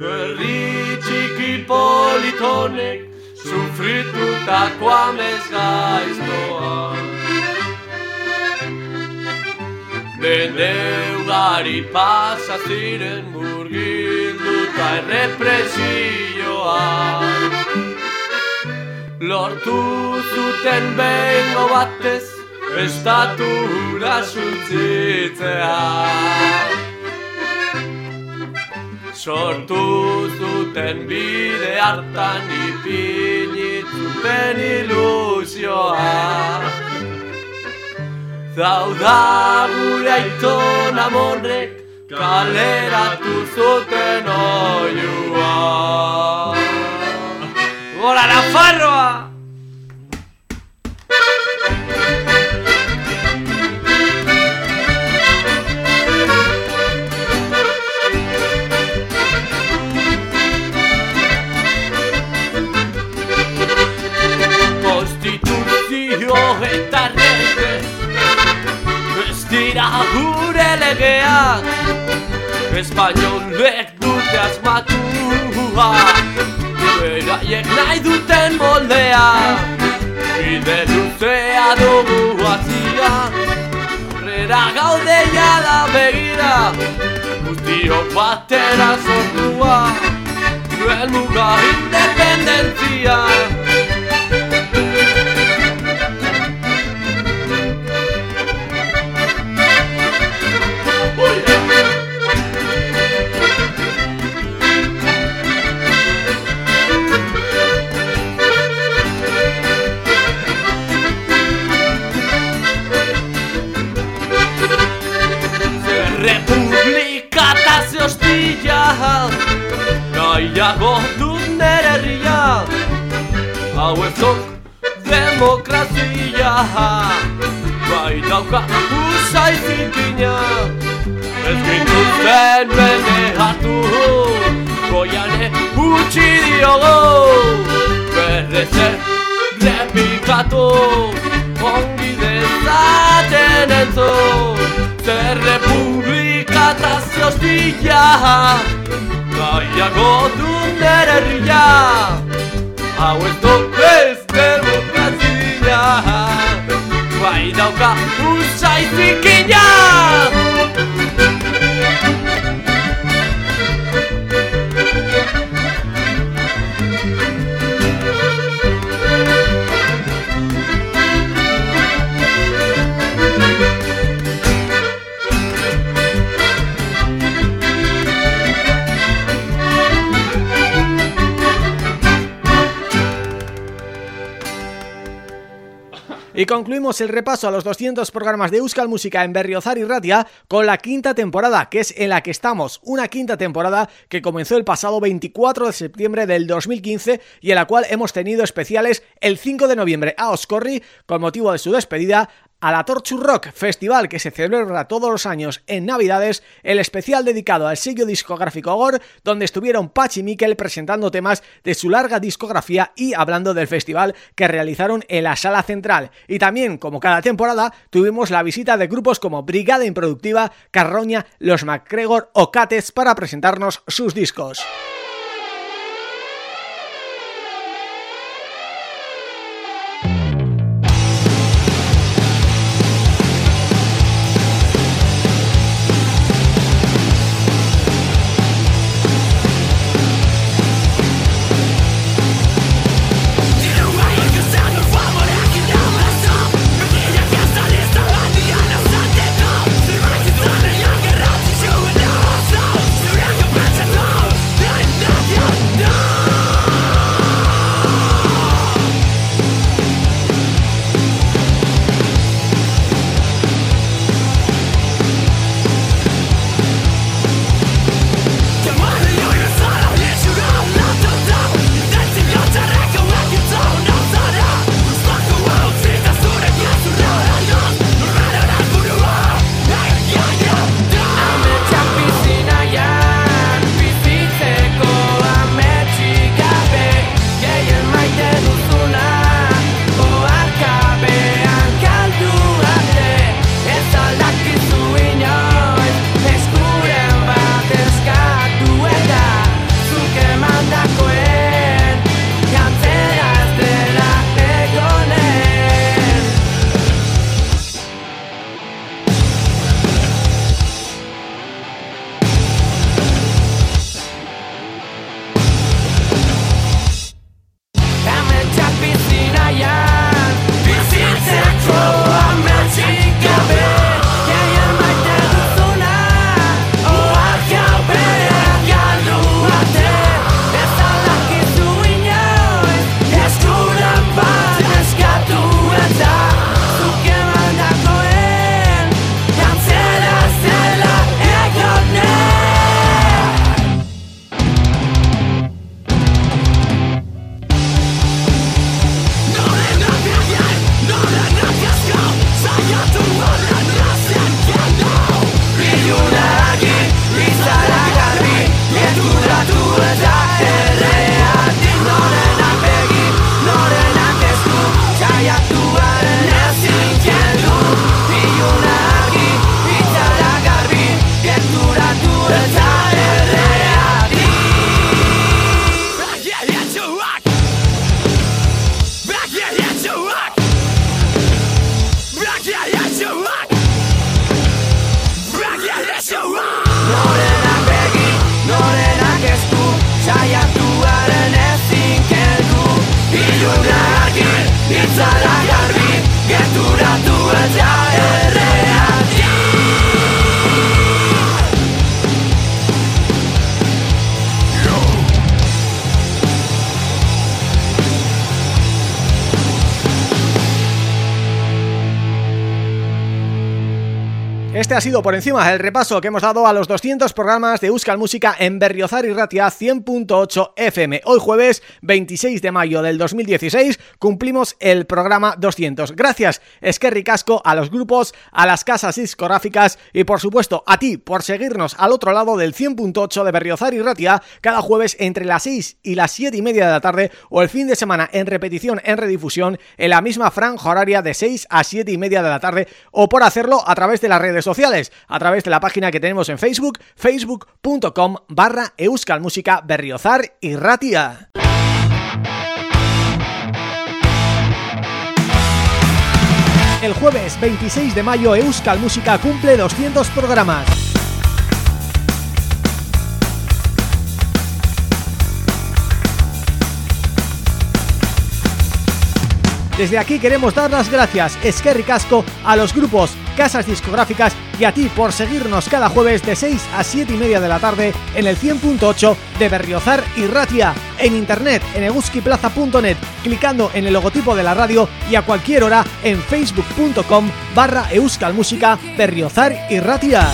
Herri gaiztoa Dende ugari pasa ziren murgilduta errepresioa. Lortu zuten bengo batez Estatura sutzitzea Sortu zuten bide hartan ipinitzuten ilusioa Zauda gure aiton amorrek kaleratu zuten oiua. ¡Hola, la Dira gure legeak Espainolek dute asmatua Beraiek nahi duten moldea Bide luzea dugu azia Horrera gaude jada begira Guztiok batera sortua. Duen muga independentzia Nahiago dut nere herria Hau ez dok demokrazia Bai dauka usai zikina. Ez gintuzten bene hartu Goiane utxi diogo Berreze repikatu Ongi dezaten entzun Zer republika eta Gaiago dut ere rila Hau ez dut ez demokrazia Bai dauka usaitzik inak Y concluimos el repaso a los 200 programas de Euskal Música en Berriozar y Ratia con la quinta temporada, que es en la que estamos, una quinta temporada que comenzó el pasado 24 de septiembre del 2015 y en la cual hemos tenido especiales el 5 de noviembre a Oscorri con motivo de su despedida, a la Torture Rock, festival que se celebra todos los años en Navidades, el especial dedicado al sello discográfico Gore, donde estuvieron Pachi y Mikel presentando temas de su larga discografía y hablando del festival que realizaron en la Sala Central. Y también, como cada temporada, tuvimos la visita de grupos como Brigada Improductiva, Carroña, Los MacGregor o Cates para presentarnos sus discos. Este ha sido por encima el repaso que hemos dado a los 200 programas de Euskal Música en Berriozar y Ratia 100.8 FM. Hoy jueves 26 de mayo del 2016 cumplimos el programa 200. Gracias, Esquerri Casco, a los grupos, a las casas discográficas y por supuesto a ti por seguirnos al otro lado del 100.8 de Berriozar y Ratia cada jueves entre las 6 y las 7 y media de la tarde o el fin de semana en repetición en redifusión en la misma franja horaria de 6 a 7 y media de la tarde o por hacerlo a través de las redes sociales, a través de la página que tenemos en Facebook, facebook.com barra euskalmusica berriozar y ratia. El jueves 26 de mayo Euskal Música cumple 200 programas. Desde aquí queremos dar las gracias, Esquerri Casco, a los grupos, casas discográficas y a ti por seguirnos cada jueves de 6 a 7 y media de la tarde en el 100.8 de Berriozar y Ratia, en internet en eguskiplaza.net, clicando en el logotipo de la radio y a cualquier hora en facebook.com barra euskalmusica Berriozar y Ratia.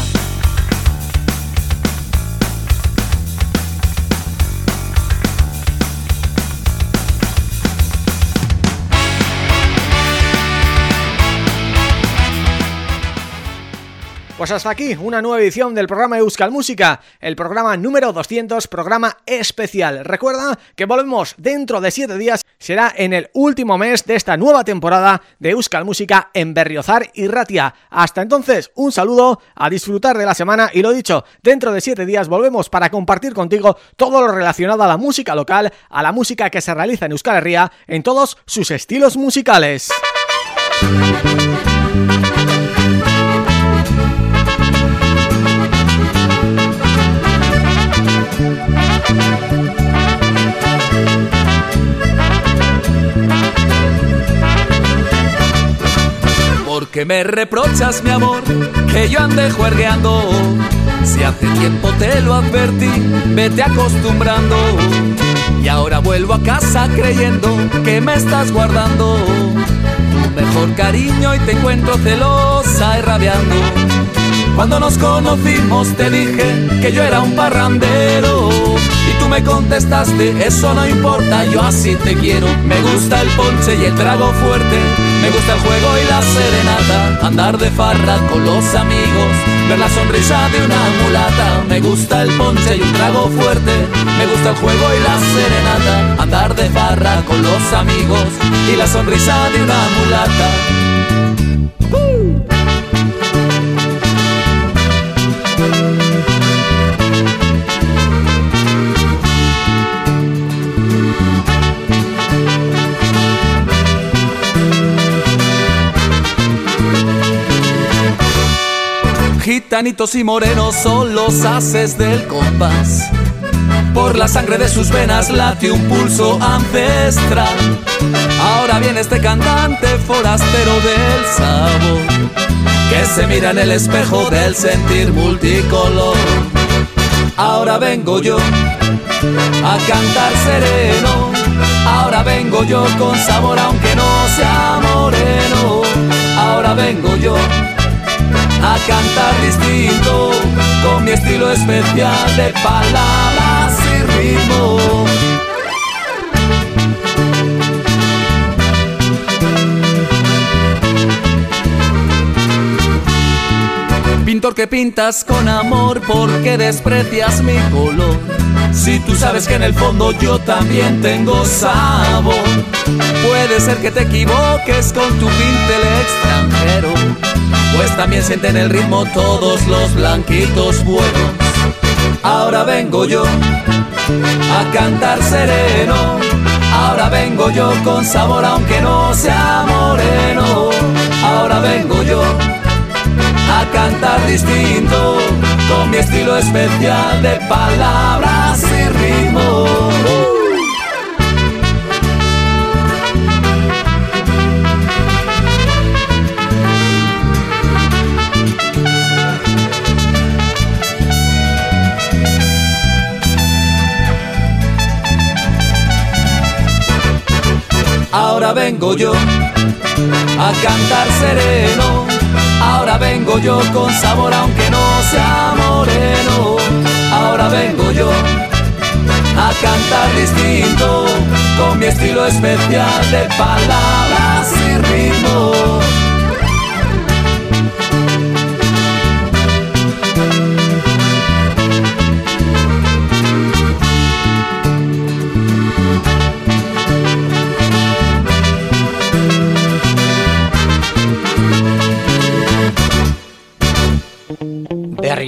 Pues hasta aquí, una nueva edición del programa Euskal Música, el programa número 200, programa especial. Recuerda que volvemos dentro de 7 días, será en el último mes de esta nueva temporada de Euskal Música en Berriozar y Ratia. Hasta entonces, un saludo, a disfrutar de la semana y lo dicho, dentro de 7 días volvemos para compartir contigo todo lo relacionado a la música local, a la música que se realiza en Euskal Herria, en todos sus estilos musicales. Que me reprochas, mi amor, que yo ande juergueando? Si hace tiempo te lo advertí, vete acostumbrando. Y ahora vuelvo a casa creyendo que me estás guardando tu mejor cariño y te encuentro celosa y rabiando. Cuando nos conocimos te dije que yo era un parrandero y tú me contestaste, eso no importa, yo así te quiero. Me gusta el ponche y el trago fuerte, me gusta el juego y la serenata, andar de farra con los amigos, ver la sonrisa de una mulata. Me gusta el ponche y un trago fuerte, me gusta el juego y la serenata, andar de farra con los amigos y la sonrisa de una mulata. Gitanitos y morenos son los haces del compás. Por la sangre de sus venas late un pulso ancestral. Ahora viene este cantante forastero del sabor, que se mira en el espejo del sentir multicolor. Ahora vengo yo a cantar sereno. Ahora vengo yo con sabor aunque no sea moreno. Ahora vengo yo a cantar distinto, con mi estilo especial de palabras y ritmo. Pintor que pintas con amor porque desprecias mi color. Si tú sabes que en el fondo yo también tengo sabor, puede ser que te equivoques con tu pintel extranjero pues también sienten el ritmo todos los blanquitos buenos. Ahora vengo yo a cantar sereno, ahora vengo yo con sabor aunque no sea moreno. Ahora vengo yo a cantar distinto, con mi estilo especial de palabras y ritmo. Ahora vengo yo a cantar sereno. Ahora vengo yo con sabor aunque no sea moreno. Ahora vengo yo a cantar distinto con mi estilo especial de palabras y ritmo.